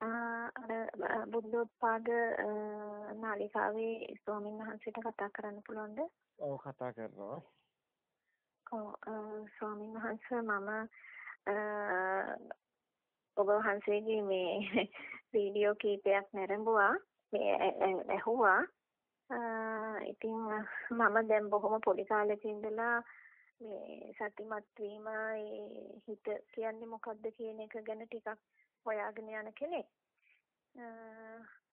අර බුද්ධෝත්පාද නාලිකාවේ ස්වාමීන් වහන්සේට කතා කරන්න පුළුවන්ද? ඔව් කතා කරනවා. ඔව් ස්වාමීන් වහන්සේ මම ඔබ වහන්සේගේ මේ වීඩියෝ කීපයක් නැරඹුවා මේ ඇහුවා ඉතින් මම දැන් බොහොම පොඩි කාලෙක ඉඳලා මේ සතිමත් වීම ඒ හිත කියන්නේ මොකක්ද කියන එක ගැන ටිකක් හොයාගෙන යන කෙනෙක්.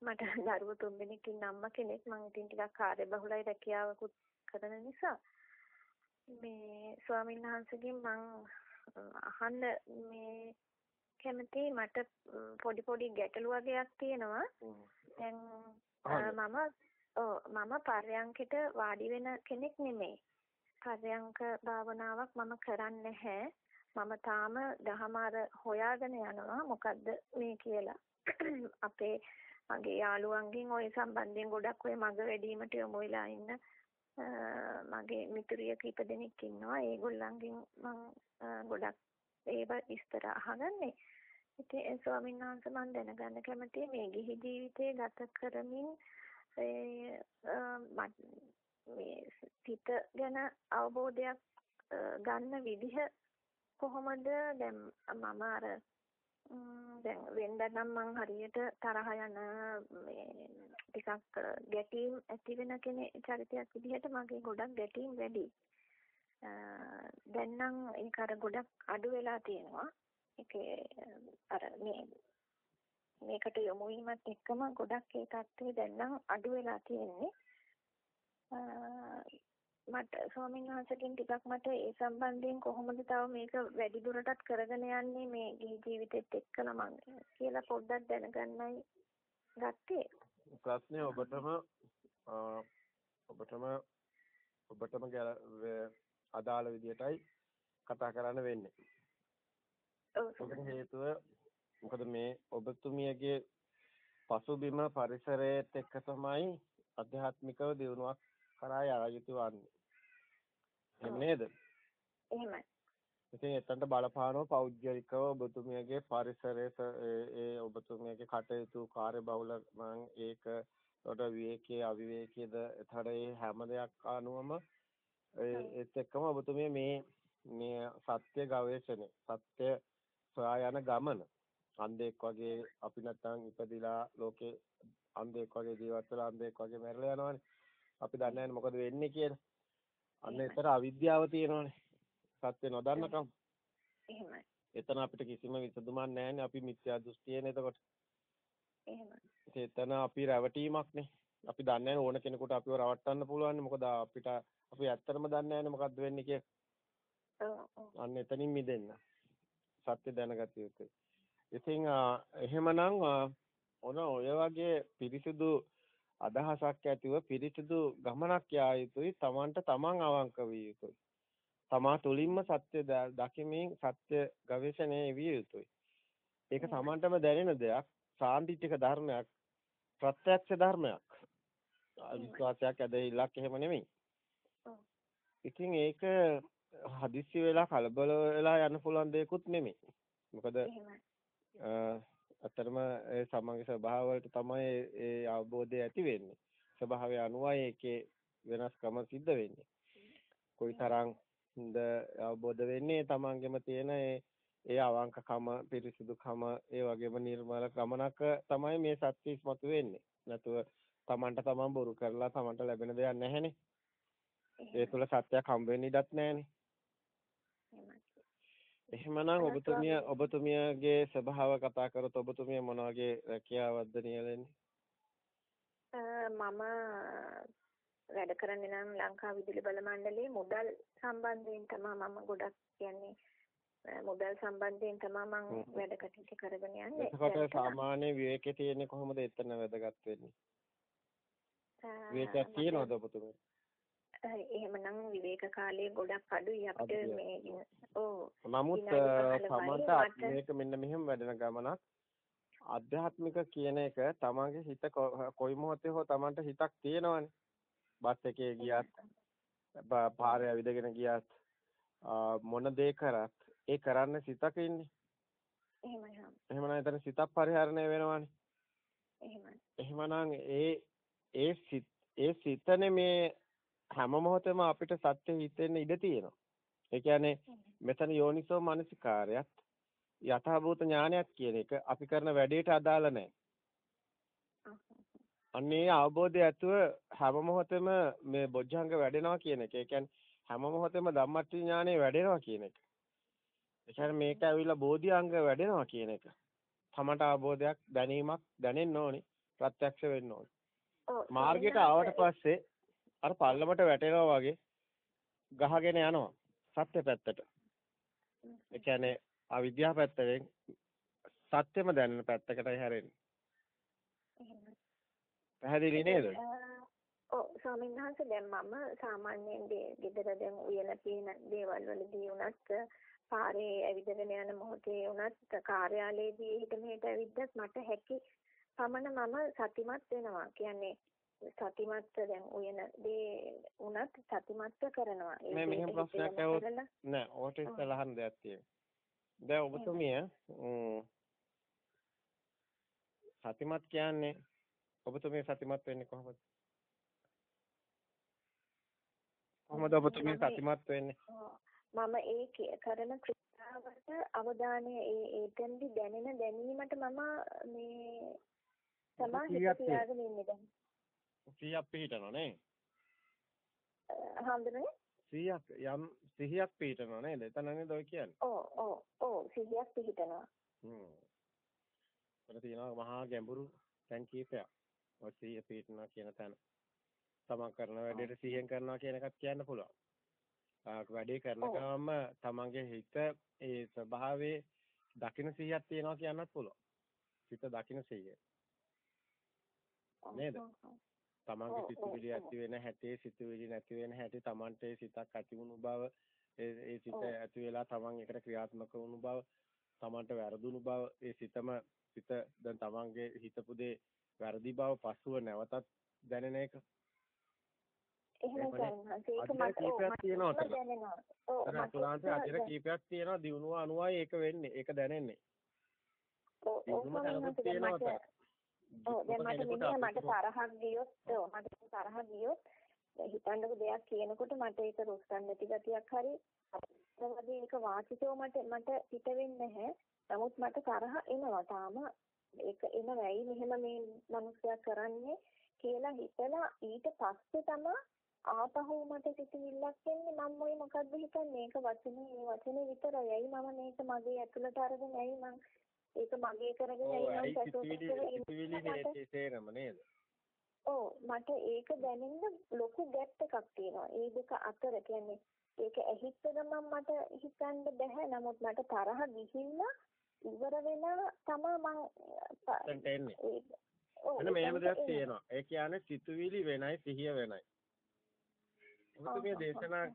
මට දරුවෝ තුන්දෙනෙක් ඉන්න අම්මා කෙනෙක් මම ඉතින් ටිකක් කාර්යබහුලයි රැකියාවකුත් කරන නිසා මේ ස්වාමීන් වහන්සේගෙන් මං අහන්න මේ කැමති මට පොඩි පොඩි ගැටලු වගේක් තියෙනවා. දැන් මම ඔව් මම පර්යංකෙට වාඩි වෙන කෙනෙක් නෙමෙයි. පර්යංක භාවනාවක් මම කරන්නේ නැහැ. මම තාම දහමාර හොයාගෙන යනවා මොකද්ද මේ කියලා. අපේ මගේ යාළුවන්ගෙන් ওই සම්බන්ධයෙන් ගොඩක් ඔය මග වැඩිවීමට යොමු වෙලා ඉන්න මගේ මිතුරිය කීප දෙනෙක් ඉන්නවා. ඒගොල්ලන්ගෙන් මම ගොඩක් ඒව විස්තර අහගන්නේ. ඉතින් ස්වාමීන් වහන්සේ මම දැනගන්න කැමතියි මේ ගිහි ජීවිතේ ගත කරමින් මේ සිත ගැන අවබෝධයක් ගන්න විදිහ කොහොමද දැන් මම අර දැන් වෙනද නම් මං හරියට තරහ යන මේ ටිකක් ගැටීම් ඇති වෙන කෙනෙක් චරිතයක් විදිහට මගේ ගොඩක් ගැටීම් වැඩි. දැන් නම් ඒක අර ගොඩක් අඩු වෙලා තියෙනවා. ඒකේ අර මේ මේකට යොමු වීමත් එක්කම ගොඩක් ඒ තත්ත්වය දැන් නම් අඩු වෙලා තියෙන්නේ. මට ස්වාමීන් වහන්සේගෙන් ටිකක් මට ඒ සම්බන්ධයෙන් කොහොමද තව මේක වැඩි දුරටත් කරගෙන යන්නේ මේ ගිහි ජීවිතෙත් එක්කලා මම කියලා පොඩ්ඩක් දැනගන්නයි ගත්තේ. ප්‍රශ්නේ ඔබටම ඔබටම ඔබටම අදාළ විදියටයි කතා කරන්න වෙන්නේ. ඔව් හේතුව මොකද මේ ඔබතුමියගේ පසුබිම පරිසරයේත් එක්ක තමයි අධ්‍යාත්මිකව දියුණුවක් කරා යා යුතු වන්නේ. එහෙම නේද? එහෙමයි. ඉතින් එතනට බලපානව පෞද්ගලිකව ඔබතුමියගේ පරිසරයේ ඒ ඔබතුමියගේ කටයුතු කාර්යබහුල මං ඒක උඩ විවේකයේ අවිවේකයේද එතන ඒ හැම දෙයක් අනුවම ඒත් එක්කම ඔබතුමිය මේ මේ සත්‍ය ගවේෂණය සත්‍ය සොයා යන ගමන අන්ධෙක් වගේ අපි නැත්තම් ඉපදිලා ලෝකේ අන්ධෙක් වගේ ජීවත් වෙලා අන්ධෙක් වගේ මැරලා යනවනේ අපි දන්නේ නැහැ මොකද වෙන්නේ කියලා. අන්න එතන අවිද්‍යාව තියෙනවනේ. සත්‍ය නොදන්නකම. එහෙමයි. එතන අපිට කිසිම විසඳුමක් නැහැනේ අපි මිත්‍යා දෘෂ්ටියනේ එතකොට. එහෙමයි. එතන අපි රැවටීමක්නේ. අපි දන්නේ ඕන කෙනෙකුට අපිව රවට්ටන්න පුළුවන් මොකද අපිට අපි ඇත්තටම දන්නේ නැහැනේ මොකද්ද වෙන්නේ කියලා. අන්න එතනින් මිදෙන්න. සත්‍ය දැනගත යුතුයි. ඉතින් එහෙමනම් ඔන ඔය වගේ පිරිසිදු අදහසක් ඇතිව පිරිසිදු ගමනක් යා යුතුයි. තමන්ට තමන් අවංක විය යුතුයි. තමා තුලින්ම සත්‍ය දකිමින් සත්‍ය ගවේෂණයේ විය යුතුයි. ඒක තමන්ටම දැනෙන දෙයක් සාන්දිටික ධර්මයක් ප්‍රත්‍යක්ෂ ධර්මයක්. විශ්වාසයක් ඇදහිල්ලක් එහෙම නෙමෙයි. ඉතින් ඒක හදිස්සි වෙලා කලබල වෙලා යන්න පුළුවන් දෙයක්ුත් නෙමෙයි. මොකද අතරම ඒ සමගි ස්වභාව වලට තමයි ඒ අවබෝධය ඇති වෙන්නේ. ස්වභාවය අනුවයි ඒකේ වෙනස්කම සිද්ධ වෙන්නේ. කොයිතරම් හොඳ අවබෝධ වෙන්නේ තමන්ගෙම තියෙන ඒ ඒ අවංකකම පිරිසිදුකම ඒ වගේම නිර්මල ගමනක තමයි මේ සත්‍ය ඉස්මතු වෙන්නේ. නැතුව තමන්ට තමන් බොරු කරලා තමන්ට ලැබෙන දෙයක් නැහැනේ. ඒ තුල සත්‍යයක් හම්බ වෙන්න ඉඩක් නැහැනේ. එහෙමනම් ඔබතුමිය ඔබතුමියගේ ස්වභාව කතා කරොත් ඔබතුමිය මොන වගේ රැකියාවක්ද නියැලෙන්නේ? මම වැඩ කරන්නේ නම් ලංකා විදුලි බල මණ්ඩලයේ මුදල් සම්බන්ධයෙන් තමයි මම ගොඩක් කියන්නේ මුදල් සම්බන්ධයෙන් තමයි මම වැඩ කටයුතු කරගෙන යන්නේ. එතකොට සාමාන්‍ය විවේකයේ තියෙන්නේ කොහොමද එතන වැදගත් වෙන්නේ? විවේකයක් තියෙනවද ඔබතුමිය? එහෙමනම් විවේක කාලයේ ගොඩක් අඩුයි අපිට මේ ඔව් නමුත් සමන්ත මේක මෙන්න මෙහෙම වැඩෙන ගමනක් ආධ්‍යාත්මික කියන එක තමන්ගේ හිත කොයි මොහොතේ හෝ තමන්ට හිතක් තියෙනවනේ බස් එකේ ගියත් පාරේ ඇවිදගෙන ගියත් මොන දේ කරත් ඒ කරන්න සිතක ඉන්නේ එහෙමයි හම්. එහෙමනම් එතන සිතක් පරිහරණය වෙනවානේ. එහෙමයි. එහෙමනම් ඒ ඒ සිත් ඒ සිතනේ මේ හැම මොහොතෙම අපිට සත්‍ය හිතෙන්න ඉඩ තියෙනවා. ඒ කියන්නේ මෙතන යෝනිසෝ මනසිකාරයත් යථාභූත ඥානයක් කියන එක අපි කරන වැඩේට අදාළ නැහැ. අන්නේ අවබෝධය ඇතුව හැම මොහොතෙම මේ බොජ්ජංග වැඩෙනවා කියන එක. ඒ කියන්නේ හැම මොහොතෙම ධම්මට්ටි ඥානෙ වැඩෙනවා කියන එක. ඒ කියන්නේ මේක ඇවිල්ලා බෝධිඅංග වැඩෙනවා කියන එක. තමට අවබෝධයක් දැනීමක් දැනෙන්න ඕනේ. ප්‍රත්‍යක්ෂ වෙන්න ඕනේ. මාර්ගයට ආවට පස්සේ අර පල්ලමට වැටෙනවා වගේ ගහගෙන යනවා. සත්‍ය පැත්තට. ඒ කියන්නේ අවිද්‍යාව පැත්තෙන් සත්‍යම දැනෙන පැත්තකටයි හැරෙන්නේ. පැහැදිලි නේද? ඔව් ස්වාමීන් වහන්සේ දැන් මම සාමාන්‍යයෙන් ගෙදර දැන් උයන තියෙන දේවල් වලදී උනත් පාරේ ඇවිදගෙන යන මොහොතේ උනත් කාර්යාලයේදී හිට මෙහෙට ඇවිද්දත් මට හැකි පමණ මම සතිමත් වෙනවා. කියන්නේ සතිමත් දැන් උයන දේ උනත් සතිමත්ව කරනවා. මේ මෙහෙම ප්‍රශ්නයක් ඇහුවොත් නෑ ඕකට ඉස්සෙල්ලා අහන්න දෙයක් තියෙනවා. දැන් ඔබතුමිය සතිමත් කියන්නේ ඔබතුමිය සතිමත් වෙන්නේ කොහොමද? කොහොමද ඔබතුමිය සතිමත් වෙන්නේ? මම ඒ කරන ක්‍රියාවට අවධානය ඒ එතෙන්දි දැනෙන දැනීමට මම මේ සමාහිත තියාගෙන ඉන්නේ දැන්. 100ක් පිළිටනවා නේ? හම්දුනේ? 100ක් යම් සිහියක් පිළිටනවා නේද? එතන නේද ඔය කියන්නේ? ඔව් ඔව් ඔව් සිහියක් පිළිටනවා. හ්ම්. එතන තියෙනවා මහා ගැඹුරු තැන් කීපයක්. ඔය සිහිය පිළිටනවා කියන තැන. තමන් කරන වැඩේට සිහියෙන් කරනවා කියන එකත් කියන්න පුළුවන්. වැඩේ කරන ගමන්ම තමන්ගේ හිත ඒ ස්වභාවයේ දකින්න සිහියක් තියෙනවා කියන්නත් පුළුවන්. හිත දකින්න සිහිය. නේද? තමන්ගේ සිතුවිලි ඇති වෙන හැටි සිතුවිලි නැති වෙන හැටි තමන්ට සිතක් ඇති වුණු බව ඒ සිත ඇති වෙලා තමන් එකට ක්‍රියාත්මක වුණු බව තමන්ට වැරදුණු බව ඒ සිතම සිත දැන් තමන්ගේ හිතපු දේ වැරදි බව පසුව නැවතත් දැනෙන එක. එහෙම තියෙනවා අතන කීපයක් තියෙනවා. දිනුව අනුවයි ඒක වෙන්නේ ඒක දැනෙන්නේ. දිනුව තියෙනවා ඔව් දැන් මට මෙන්න මට තරහක් ගියොත් ඔව් මට තරහක් ගියොත් හිතන්නක දෙයක් කියනකොට මට ඒක රුස්සන් නැති ගතියක් හරි වගේ ඒක වාචිකව මට මට පිට වෙන්නේ නැහැ. නමුත් මට තරහ එනවා තාම ඒක එන වෙයි මෙහෙම මේ මිනිස්සයා කරන්නේ කියලා හිතලා ඊට පස්සේ තමයි ආපහු මට සිතිවිල්ලක් එන්නේ මම මොයි මොකද්ද හිතන්නේ මේක වචනේ මේ වචනේ විතරයි. මම මේක මගේ ඇතුළට අරගෙන ඇයි මං ඒක මගේ කරගෙන තේරෙම නේද? ඔව් මට ඒක දැනෙන්න ලොකු ගැප් එකක් තියෙනවා. ඒ දෙක අතර කියන්නේ ඒක ඇහිච්ච ගමන් මට හිතන්න බැහැ. නමුත් මට තරහ ගිහිල්ලා ඉවර වෙලා තමයි මං එන්නේ. එන්න මේම දෙයක් තියෙනවා. ඒ කියන්නේ සිතුවිලි වෙනයි සිහිය වෙනයි. ඔබතුමිය දේශනා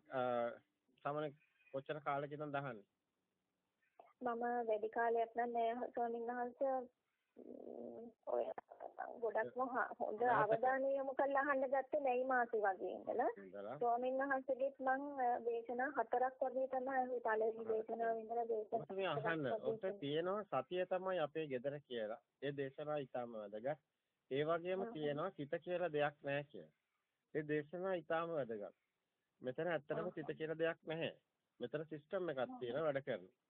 සමන කොච්චර කාලෙකින්ද දහන්නේ? මම වැඩි කාලයක් නෑ. ස්වාමීන් වහන්සේ ඔය ගොඩක්ම හොඳ අවධානය යොමු කරලා අහන්න ගත්තේ මේ මාසේ වගේ ඉඳලා. ස්වාමීන් වහන්සේගෙත් මම දේශනා හතරක් වගේ තමයි පළවෙනි දේශනාව ඉඳලා දේශනා අහන්න ඔත තියෙනවා සතිය තමයි අපේ gedara කියලා. ඒ දේශනාව ඊටම වැදගත්. ඒ වගේම තියෙනවා සිත කියලා දෙයක් නැහැ කියලා. ඒ දේශනාව ඊටම වැදගත්. මෙතන ඇත්තටම සිත කියලා දෙයක් නැහැ. මෙතන සිස්ටම් එකක් තියෙනවා වැඩ කරනවා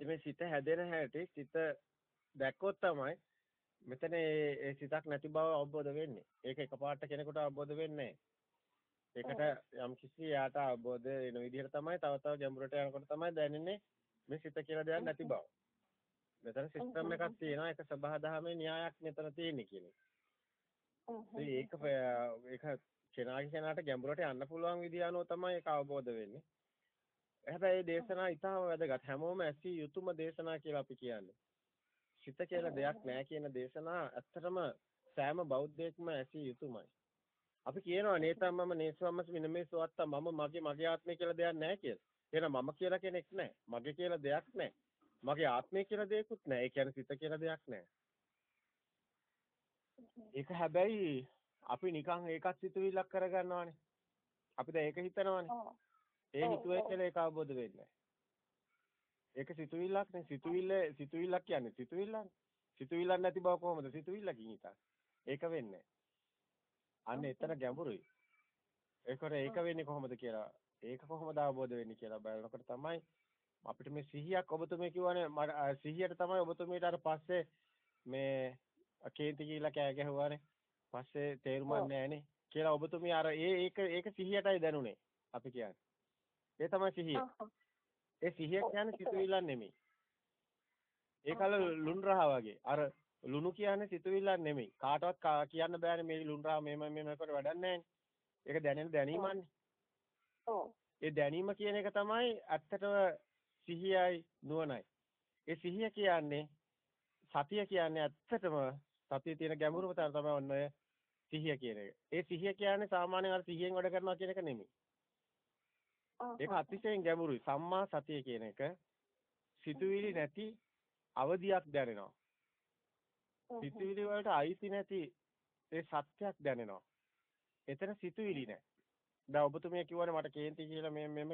මේ සිත හැදෙන හැටි සිත දැක්කොත් තමයි මෙතන ඒ සිතක් නැති බව අවබෝධ වෙන්නේ. ඒක එකපාරට කෙනෙකුට අවබෝධ වෙන්නේ ඒකට යම් කිසි යාට අවබෝධ වෙන විදිහට තමයි තව තව ගැඹුරට යනකොට තමයි දැනෙන්නේ මේ සිත කියලා දෙයක් නැති බව. මෙතන සිස්ටම් එකක් තියෙනවා ඒක සබහාදහමේ න්‍යායක් මෙතන තියෙන්නේ කියන්නේ. ඒක ඒක කෙනාගේ කෙනාට ගැඹුරට යන්න පුළුවන් විදිය අනුව තමයි ඒක අවබෝධ වෙන්නේ. හැබැයි දේශනා ඊටම වැදගත්. හැමෝම ඇසිය යුතුම දේශනා කියලා අපි කියන්නේ. සිත කියලා දෙයක් නැහැ කියන දේශනා ඇත්තටම සෑම බෞද්ධයෙක්ම ඇසිය යුතුමයි. අපි කියනවා නේතම්මම නේසවම්මස් මිනමේ සුවත්ත මම මගේ මගේ ආත්මය කියලා දෙයක් නැහැ කියලා. එහෙනම් මම කියලා කෙනෙක් නැහැ. මගේ කියලා දෙයක් නැහැ. මගේ ආත්මය කියලා දෙයක්වත් නැහැ. ඒ කියන්නේ සිත කියලා දෙයක් නැහැ. ඒක හැබැයි අපි නිකන් ඒකත් සිතුවිල්ලක් කරගන්නවානේ. අපි දැන් ඒක හිතනවානේ. ඒ හිතුවේ කියලා ඒක අවබෝධ වෙන්නේ ඒක සිතුවිල්ලක් නේ. සිතුවිල්ල සිතුවිල්ලක් කියන්නේ සිතුවිල්ලනේ. සිතුවිල්ලක් නැති බව කොහොමද සිතුවිල්ලකින් හිතන්නේ? ඒක වෙන්නේ අන්න එතන ගැඹුරුයි. ඒකට ඒක වෙන්නේ කොහොමද කියලා ඒක කොහොමද අවබෝධ වෙන්නේ කියලා බලනකොට තමයි අපිට මේ සිහියක් ඔබතුමී කියවනේ සිහියට තමයි ඔබතුමීට අර පස්සේ මේ කේන්ති කියලා කෑ ගැහුවානේ. පස්සේ තේරුමක් නැහැනේ කියලා ඔබතුමී අර ඒ ඒක ඒක සිහියටයි දැනුනේ අපි කියන්නේ. ඒ තමයි සිහිය. ඒ සිහිය කියන්නේ සිතුවිල්ලක් නෙමෙයි. ඒකල ලුණු රහ වගේ. අර ලුණු කියන්නේ සිතුවිල්ලක් නෙමෙයි. කාටවත් කියන්න බෑනේ මේ ලුණු රහ මෙහෙම මෙහෙම කොට වැඩක් නැහැනේ. ඒක දැනෙන දැනීමන්නේ. ඔව්. ඒ දැනීම කියන එක තමයි ඇත්තටම සිහියයි නුවණයි. ඒ සිහිය කියන්නේ සතිය කියන්නේ ඇත්තටම සතියේ තියෙන ගැඹුරම තමයි ඔන්න ඔය සිහිය කියන එක. ඒ සිහිය කියන්නේ සාමාන්‍යයෙන් අර සිහියෙන් වැඩ කරනවා කියන එක නෙමෙයි. ඒක අතිශයින් ගැඹුරුයි. සම්මා සතිය කියන එක සිතුවිලි නැති අවදියක් දැනෙනවා. සිතුවිලි වලට අයිති නැති ඒ සත්‍යයක් දැනෙනවා. එතන සිතුවිලි නැහැ. දැන් ඔබතුමිය කිව්වනේ මට කේන්ති කියලා මේ මෙම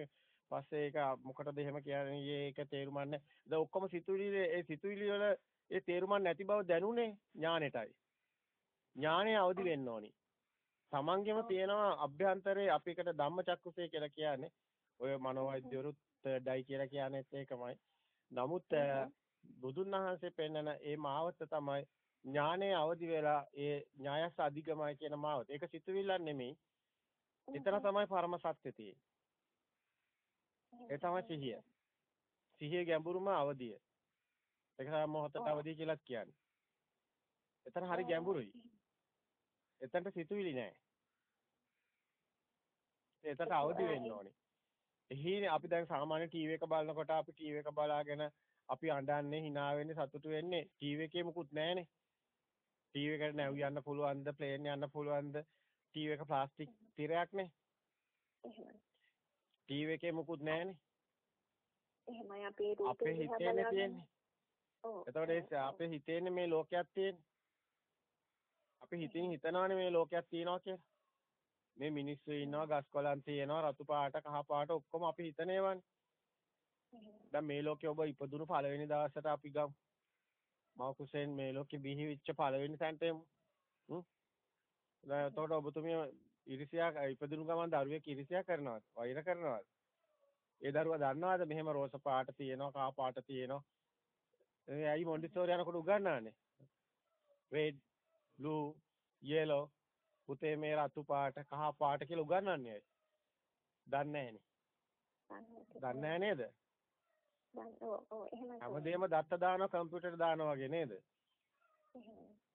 පස්සේ ඒක මොකටද එහෙම කියන්නේ ඒක තේරුම් ගන්න. දැන් ඔක්කොම සිතුවිලි ඒ සිතුවිලි වල ඒ තේරුමක් නැති බව දැනුනේ ඥානෙටයි. ඥානය අවදි වෙන්න ඕනි. තමන්ගෙම තියෙනවා අභ්‍යන්තරේ අපි එකට ධම්මචක්කුසේ කියලා කියන්නේ. ඔය මනෝවෛද්‍යවරුත් ඩයි කියලා කියන්නේත් ඒකමයි. නමුත් බුදුන් වහන්සේ පෙන්නන ඒ මාවත තමයි ඥානයේ අවදි වෙලා ඒ ඥායස අධිගමයි කියන මාවත. ඒක සිතුවිල්ලක් නෙමෙයි. එතන තමයි පරම සත්‍ය තියෙන්නේ. ඒ තමයි සිහිය. සිහිය ගැඹුරුම අවදිය. ඒක තමයි මොහොතට අවදිය කියලාත් කියන්නේ. එතන හරි ගැඹුරුයි. එතනට සිතුවිලි නැහැ. එතනට අවදි වෙන්න ඕනේ. එහිනේ අපි දැන් සාමාන්‍ය ටීවී එක බලනකොට අපි ටීවී එක බලාගෙන අපි අඬන්නේ hina වෙන්නේ සතුටු වෙන්නේ ටීවී එකේ මුකුත් නැහනේ. ටීවී එකට නැව් යන්න පුළුවන්ද ප්ලේන් යන්න පුළුවන්ද ටීවී එක ප්ලාස්ටික් තිරයක්නේ. ටීවී එකේ මුකුත් නැහනේ. එහෙමයි අපේ අපේ හිතේනේ තියෙන්නේ. ඔව්. එතකොට අපේ හිතේනේ මේ ලෝකයක් තියෙන්නේ. අපි හිතින් හිතනවානේ මේ ලෝකයක් තියෙනවා කියලා. මේ මිනිස්සු ඉන්නවා ගස් කොළන් තියෙනවා රතු පාට කහ පාට ඔක්කොම අපි හිතන ඒවානේ. දැන් මේ ලෝකේ ඔබ ඉපදුණු පළවෙනි දවසට අපි ගමු. මව කුසෙන් මේ ලෝකේ බිහි වෙච්ච පළවෙනි තැනට එමු. හ්ම්. දැන් එතකොට ඔබතුමිය ඉරිසියා ඉපදුණු ගමන් දරුවෙක් ඉරිසියා කරනවද? වෛර කරනවද? ඒ දරුවා දන්නවද මෙහෙම රෝස පාට තියෙනවා කහ පාට තියෙනවා. ඒ ඇයි මොන්ඩිසෝරි යනකොට උගන්වන්නේ? red blue yellow පුතේ මේ රතු පාට කහ පාට කියලා උගන්වන්නේ දන්නේ නැහනේ. දන්නේ නේද? හැමදේම දත්ත දානවා කම්පියුටර් දානවා වගේ නේද?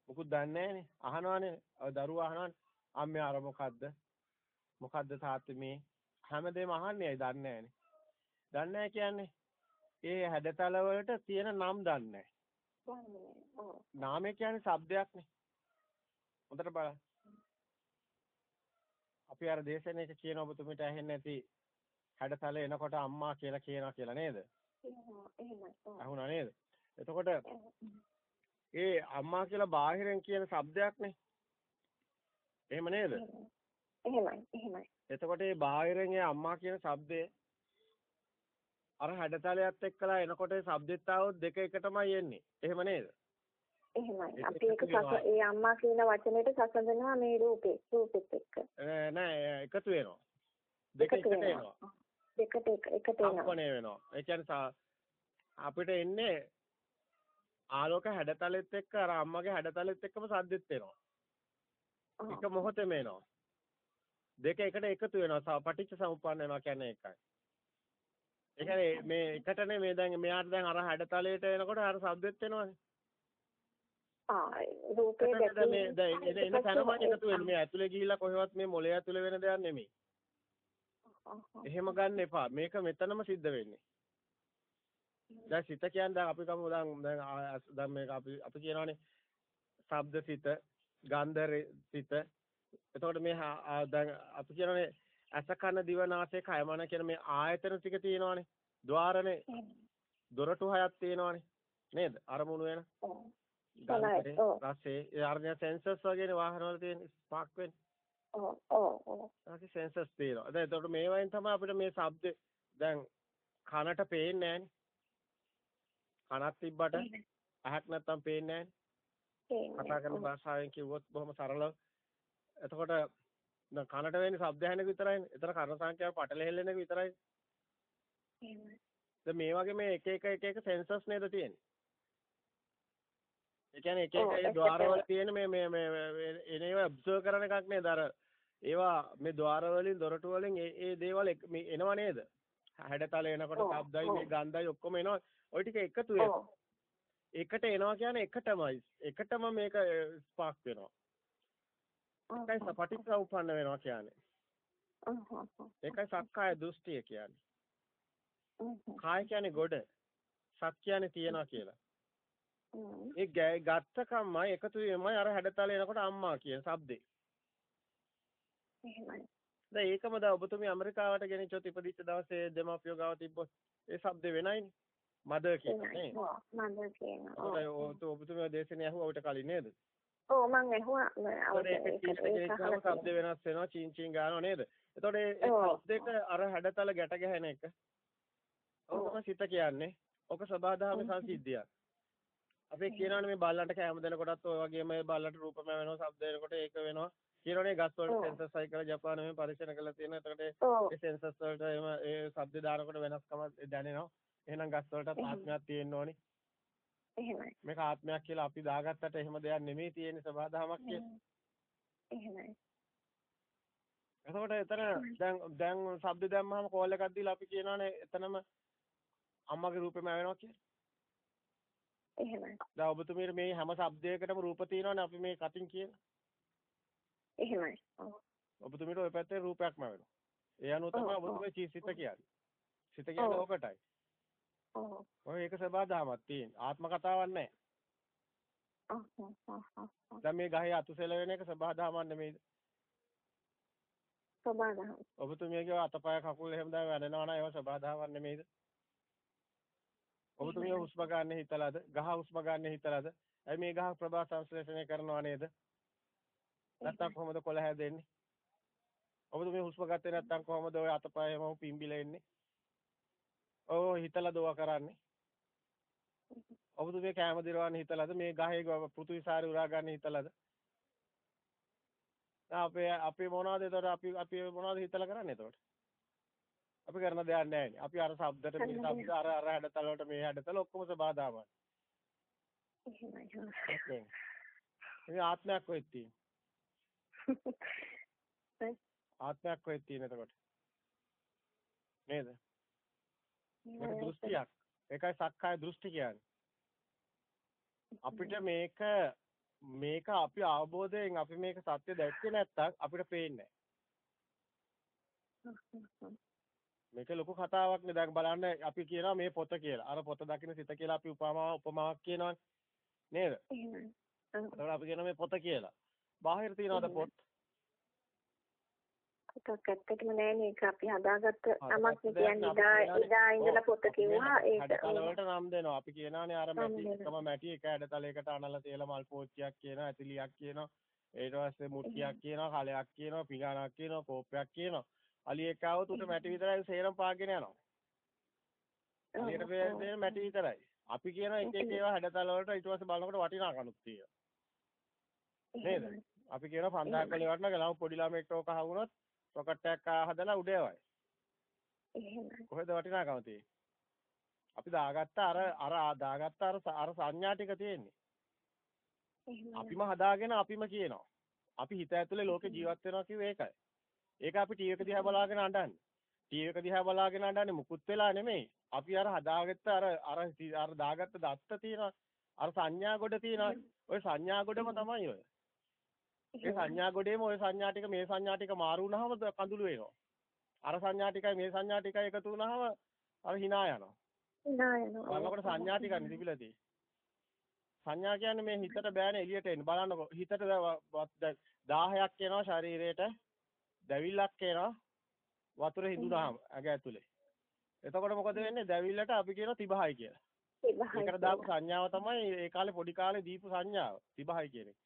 මොකුත් දන්නේ නැහනේ. අහනවානේ. දරුවා අහනවානේ. අම්මේ අර මොකද්ද? මොකද්ද තාත්තේ මේ? හැමදේම අහන්නේ ඇයි දන්නේ නැහනේ. දන්නේ නැහැ කියන්නේ ඒ හැඩතල වලට තියෙන නම් දන්නේ නැහැ. නාමය කියන්නේ શબ્දයක්නේ. හොඳට බලන්න. අපි අර දේශනයේ කියන ඔබතුමිට ඇහෙන්නේ නැති හැඩතල එනකොට අම්මා කියලා කියනවා කියලා නේද? එහෙමයි. නේද? එතකොට ඒ අම්මා කියලා බාහිරෙන් කියන શબ્දයක්නේ. එහෙම නේද? එහෙමයි. එහෙමයි. එතකොට මේ බාහිරෙන් ඒ අම්මා කියන શબ્දේ අර හැඩතලයත් එක්කලා එනකොට ඒ શબ્දෙත් ආවොත් දෙක එකටමයි එන්නේ. එහෙම නේද? එහෙමයි. අපි ඒක ඒ අම්මා කියන වචනෙට සසඳනවා මේ රූපේ රූපෙත් එක්ක. නෑ එකතු වෙනවා. දෙක එකට එනවා. දෙකට එක එකට එනවා. කම්පණය වෙනවා. ඒ කියන්නේ අපිට එන්නේ ආලෝක හැඩතලෙත් එක්ක අර අම්මගේ හැඩතලෙත් එක්කම සද්දෙත් එනවා. එක මොහොතේම එනවා. දෙක එකට එකතු වෙනවා. පටිච්ච සමුප්පන්න වෙනවා කියන්නේ ඒකයි. ඒ කියන්නේ මේ එකටනේ මේ දැන් මෙයාට දැන් අර හැඩතලයට එනකොට අර සද්දෙත් එනවනේ. රූපේ දැකීම මේ දැන් එන තැනම එකතු වෙන්නේ මේ ඇතුලේ ගිහිල්ලා කොහෙවත් මේ මොලේ ඇතුලේ වෙන දෙයක් නෙමෙයි. එහෙම ගන්න එපා. මේක මෙතනම සිද්ධ වෙන්නේ. දැන් සිත කියන්නේ දැන් අපි කමු දැන් දැන් දැන් මේක අපි අපි කියනවානේ ශබ්ද සිත, ගන්ධ සිත. එතකොට මේ දැන් අපි කියනවානේ ඇස කන දිව නාසය කය මන කියන මේ ආයතන ටික තියෙනවානේ. ద్వාරනේ. දොරටු හයක් තියෙනවානේ. නේද? අරමුණු වෙන. ගන්ධේ රසේ අරගෙන සෙන්සර්ස් වගේනේ වාහන වල තියෙන ස්පාක් වෙන්නේ. ඔව් ඔව් ඔව්. ඒකේ සෙන්සර්ස් තියෙනවා. දැන් එතකොට මේ වයින් තමයි අපිට මේ ශබ්ද දැන් කනට පේන්නේ නැහනේ. කනක් තිබ්බට ඇහක් නැත්තම් පේන්නේ නැහැ. කතා කරන භාෂාවෙන් කිව්වොත් බොහොම සරලව. එතකොට දැන් කනට වෙන්නේ ශබ්ද ඇහෙන එක විතරයිනේ. එතන කර්ණ සංඛ්‍යාව පටලෙහෙල්ලෙන එක විතරයි. දැන් මේ වගේ මේ එක එක එක එක සෙන්සර්ස් නේද තියෙන්නේ. ඒ කියන්නේ එක එක ඒ ద్వාරවල තියෙන මේ මේ මේ එන ඒවා ඔබ්සර්ව් කරන එකක් නේද? අර ඒවා මේ ద్వාර වලින් දොරටු වලින් ඒ ඒ දේවල් මේ එනවා නේද? හැඩතල එනකොට ශබ්දයි මේ ගන්ධයි ඔක්කොම එනවා. ওই ටික එකතු වෙනවා එකට එනවා කියන්නේ එකටමයි එකටම මේක ස්පාක් වෙනවා. ඒකයි සපටික්ක උපන්න වෙනවා කියන්නේ. ඒකයි සක්කාය දෘෂ්ටිය කියන්නේ. කාය කියන්නේ ගොඩ. සක් කියන්නේ තියනවා කියලා. ඒ ගත්ත කම්මයි එකතු වීමයි අර හැඩතල එනකොට අම්මා කියන શબ્දේ. එහෙමයි. දැන් ඒකම දැන් ඔබතුමී ඇමරිකාවට ගෙනිච්චොත් ඉපදිච්ච දවසේ දෙමාපියෝ ගාව තිබ්බොත් ඒ શબ્දේ වෙනයිනේ. මද කියන්නේ. මද කියනවා. ඔව් ඔබතුමී දේශනේ ඇහුවා උට කලින් නේද? ඔව් මම ඇහුවා. ඒක ශබ්ද වෙනස් වෙනවා චින් චින් ගන්නවා නේද? එතකොට ඒ ශබ්දෙක අර හැඩතල ගැට ගැහෙන එක. ඔව් තමයි සිත කියන්නේ. ඔක සබාධාම සංසිද්ධියක්. අපි කියනවානේ මේ බල්ලන්ට කැම දෙනකොටත් ඔය වගේම බල්ලන්ට රූපම වෙනවා, ශබ්ද වෙනකොට ඒක වෙනවා. කියනෝනේ ගස් වලට සෙන්සර්ස් සයිකල් ජපානයේ මේ පරීක්ෂණ කරලා තියෙනවා. එතකොට ඒ සෙන්සර්ස් වලට එහෙම ඒ ශබ්ද දානකොට වෙනස්කම දැනෙනවා. එහෙනම් ගස් වලටත් ආත්මයක් තියෙන්න ඕනේ. එහෙමයි. මේක ආත්මයක් කියලා අපි දාගත්තට එහෙම දෙයක් නෙමෙයි තියෙන්නේ සබාධමයක් කියලා. එහෙමයි. එතකොට එතන දැන් දැන් ශබ්ද දැම්මම කෝල් එකක් දීලා අපි කියනවානේ එතනම අම්මගේ රූපෙම වෙනවා කියලා. එහෙමයි. දැන් ඔබතුමීට මේ හැම ශබ්දයකටම රූප තියෙනවානේ අපි මේ කටින් කියන. එහෙමයි. ඔබතුමීට ওই පැත්තේ රූපයක්ම වෙනවා. ඒ අනුව තමයි ඔබතුමී චිත්ත කියන්නේ. සිත කියන්නේ ඕකටයි. ඔව්. ඔය ඒක සබාදාමක් තියෙන. ආත්ම කතාවක් නැහැ. දැන් මේ ගහේ අතුසෙල වෙන එක සබාදාමක් නෙමෙයිද? සබාදාම. ඔබතුමියගේ අතපය කකුල් එහෙම දැන් වැඩෙනවා නම් ඒවා සබාදාමක් නෙමෙයිද? ඔබතුමිය හුස්ම ගන්න හිතලාද? ගහ හුස්ම ගන්න හිතලාද? ඇයි මේ ගහ ප්‍රභා සංශ්ලේෂණය කරනවා නේද? නැත්තම් කොහොමද කොළ හැදෙන්නේ? ඔබතුමිය හුස්ම ගත්තේ නැත්තම් කොහොමද ඔය අතපය එහෙම පිම්බිලා එන්නේ? ඔව් හිතලා දෝවා කරන්නේ. ඔබතුමිය කැම දිරවන්න හිතලාද මේ ගහේ පෘථිවිසාරය උරා ගන්න හිතලාද? අපේ අපි මොනවද එතකොට අපි අපි මොනවද හිතලා කරන්නේ එතකොට? අපි කරන දෙයක් නැහැ. අපි අර શબ્දට මේ શબ્ද අර අර හැඩතල වලට මේ හැඩතල ඔක්කොම සබහා දානවා. එහෙමයි. මේ ආත්මයක් වෙයි තියෙන. ආත්මයක් වෙයි තියෙන එතකොට. නේද? මේක දෘෂ්ටියක්. ඒකයි සක්කාය දෘෂ්ටි කියන්නේ. අපිට මේක මේක අපි අවබෝධයෙන් අපි මේක සත්‍ය දැක්කේ නැත්තම් අපිට පේන්නේ නැහැ. මේක ලොකු කතාවක් නේ. දැන් බලන්න අපි කියනවා මේ පොත කියලා. අර පොත දකින්න සිත කියලා අපි උපමාව උපමාවක් කියනවනේ. නේද? එහෙනම් අපි කියනවා මේ පොත කියලා. බාහිර තියනවද පොත්? එකක් ඇත්තටම නෑනේ ඒක අපි හදාගත්ත නමක් කියන්නේ ඉදා ඉදා ඉඳලා පොත කිව්වා ඒක. වලට නම් දෙනවා. අපි කියනවානේ අර මැටි. එකම මැටි එක ඇඩතලයකට අනලා තියලා මල් පෝච්චියක් කියනවා ඇතිලියක් කියනවා. ඊට පස්සේ මුට්ටියක් කියනවා කලයක් කියනවා පිඟානක් කියනවා කෝප්පයක් කියනවා අලියෙක් ආවොත් උට මැටි විතරයි සේරම පාගෙන යනවා අලියට පේන්නේ මැටි විතරයි අපි කියන එක එක ඒවා හැඩතල වලට ඊට පස්සේ බලනකොට වටිනාකමක් තියෙනවා නේද අපි කියන 5000 කලේ වටන ගලව පොඩි ළමෙක්ට ඕක අහුනොත් රොකට් එකක් හදලා උඩ යවයි. කොහෙද වටිනාකම තියෙන්නේ? අපි දාගත්ත අර අර දාගත්ත අර අර සංඥා ටික තියෙන්නේ. අපිම හදාගෙන අපිම කියනවා. අපි හිත ඇතුලේ ලෝකේ ජීවත් වෙනවා කිව්වේ ඒකයි. ඒක අපි ටීවී එක දිහා බලාගෙන අඬන්නේ. ටීවී එක දිහා බලාගෙන අඬන්නේ මුකුත් වෙලා නෙමෙයි. අපි අර හදාගත්ත අර අර අර දාගත්ත දත්ත තියෙනවා. අර සංඥා ගොඩ තියෙනවා. ওই සංඥා ගොඩම තමයි ඔය. ඒ සංඥා ගොඩේම ওই සංඥා ටික මේ සංඥා ටික මාරු වුණාම කඳුළු වෙනවා. අර සංඥා ටිකයි මේ සංඥා ටිකයි එකතු වුණාම අර hina යනවා. hina යනවා. බලනකොට සංඥා ටිකක් නිතිබිලා තියෙන්නේ. සංඥා කියන්නේ මේ හිතට බෑනේ එළියට එන්න. බලන්නකො හිතට 1000ක් එනවා ශරීරයට. දැවිල්ලක් එනවා. වතුර හිඳුනහම ඇඟ ඇතුලේ. එතකොට මොකද වෙන්නේ? දැවිල්ලට අපි කියනවා තිබහයි කියලා. තිබහයි. ඒකට දාපු සංඥාව තමයි ඒ කාලේ පොඩි කාලේ දීපු සංඥාව. තිබහයි කියන්නේ.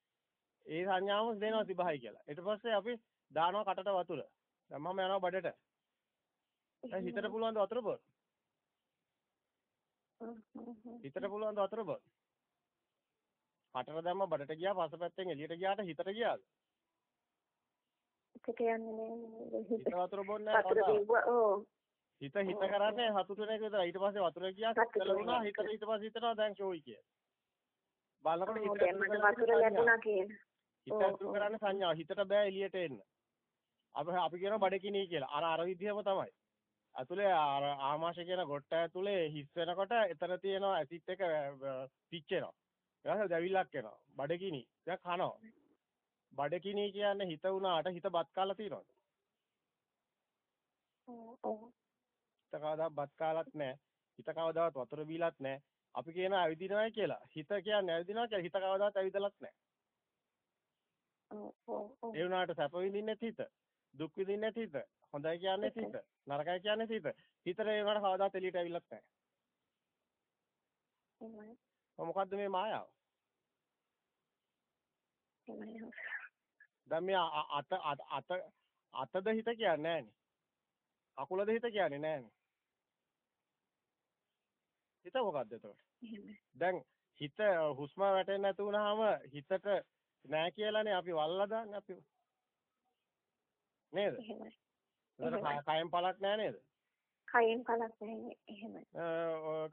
ඒ සංඥාවම දෙනවා 35යි කියලා. ඊට පස්සේ අපි දානවා කටට වතුර. දැම්මම යනවා බඩට. දැන් හිතට පුළුවන් ද වතුර බොන්න? හිතට පුළුවන් ද වතුර බොන්න? කටට දැම්ම බඩට ගියා පස්සපැත්තෙන් එළියට ගියාට හිතට ගියාද? ඒක කියන්නේ නෑ හිත වතුර බොන්නේ හිත හිත කරන්නේ වෙන එක විතරයි. ඊට පස්සේ වතුර ගියා වුණා හිතට ඊට පස්සේ හිතනවා දැන් ෂෝයි කියලා. බලනකොට මට වතුර ලැබුණා කියන හිත අතුරු කරන්නේ සංඥාව. හිතට බෑ එළියට එන්න. අපි අපි කියනවා බඩකිනී කියලා. අර අර විදිහම තමයි. ඇතුලේ අර ආමාශය කියන ගොට්ට ඇතුලේ හිස් වෙනකොට එතන තියෙනවා ඇසිඩ් එක පිච්චෙනවා. ඊට පස්සේ දැවිල්ලක් එනවා. බඩකිනී. දැන් කනවා. බඩකිනී කියන්නේ හිත උනාට හිත බත් කාලා තියෙනවද? ඔව් හිත කවදාවත් බත් කාලත් නැහැ. හිත කවදාවත් වතුර බීලත් නැහැ. අපි කියනවා ඇවිදිනවයි කියලා. හිත කියන්නේ ඇවිදිනවා කියලා හිත කවදාවත් ඇවිදලත් නැහැ. ඒ වුණාට සැප විඳින්නෙත් හිත. දුක් විඳින්නෙත් හිත. හොඳයි කියන්නේත් හිත. නරකයි කියන්නේත් හිත. ඒ වුණාට කවදාවත් එළියට ඇවිල්ලත් නැහැ. මොකද්ද මේ මායාව? දැන් මේ අත අත අතද හිත කියන්නේ නැහනේ. අකුලද හිත කියන්නේ නැහනේ. හිත මොකද්ද එතකොට? දැන් හිත හුස්ම වැටෙන්නේ නැතු වුනහම හිතට නෑ කියලානේ අපි වල්ලා දාන්නේ අපි. නේද? එහෙමයි. කයෙන් පළක් නෑ නේද? කයෙන් පළක් නැහැ එහෙමයි.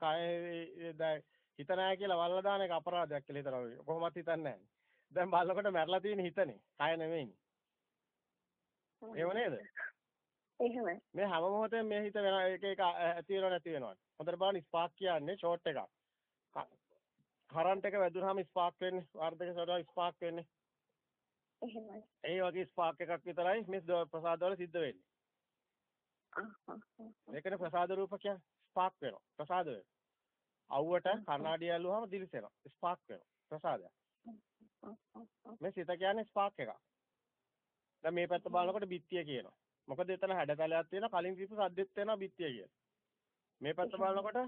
කය හිත නෑ කියලා වල්ලා දාන එක අපරාධයක් කියලා හිතනවා. කොහොමවත් හිතන්නේ නෑ. දැන් බලනකොට මැරලා තියෙන හිතනේ. කය නෙමෙයිනේ. එහෙම නේද? එහෙමයි. මේ හැම මොහොතෙම මේ හිත වෙන එක එක ඇති වෙනව නැති වෙනව. හොඳට බලන්න ස්පාක් කියන්නේ ෂෝට් එකක්. කරන්ට් එක වැදුනහම ස්පාක් වෙන්නේ. වර්ධක සරල ස්පාක් වෙන්නේ. එහෙමයි. ඒ වගේ ස්පාක් එකක් විතරයි මේ ප්‍රසාදවල සිද්ධ වෙන්නේ. ඒකනේ ප්‍රසාද රූප කියන්නේ ස්පාක් වෙනවා. ප්‍රසාද වෙනවා. අවුවට කණ්ණාඩිය ඇල්ලුවාම දිලිසෙනවා. ස්පාක් වෙනවා. ප්‍රසාදයක්. මේ සිත කියන්නේ ස්පාක් එකක්. දැන් මේ පැත්ත බලනකොට බිත්තිය කියනවා. මොකද එතන හැඩතලයක් තියෙනවා කලින් දීපු සද්දෙත් වෙනවා බිත්තිය කියලා. මේ පැත්ත බලනකොට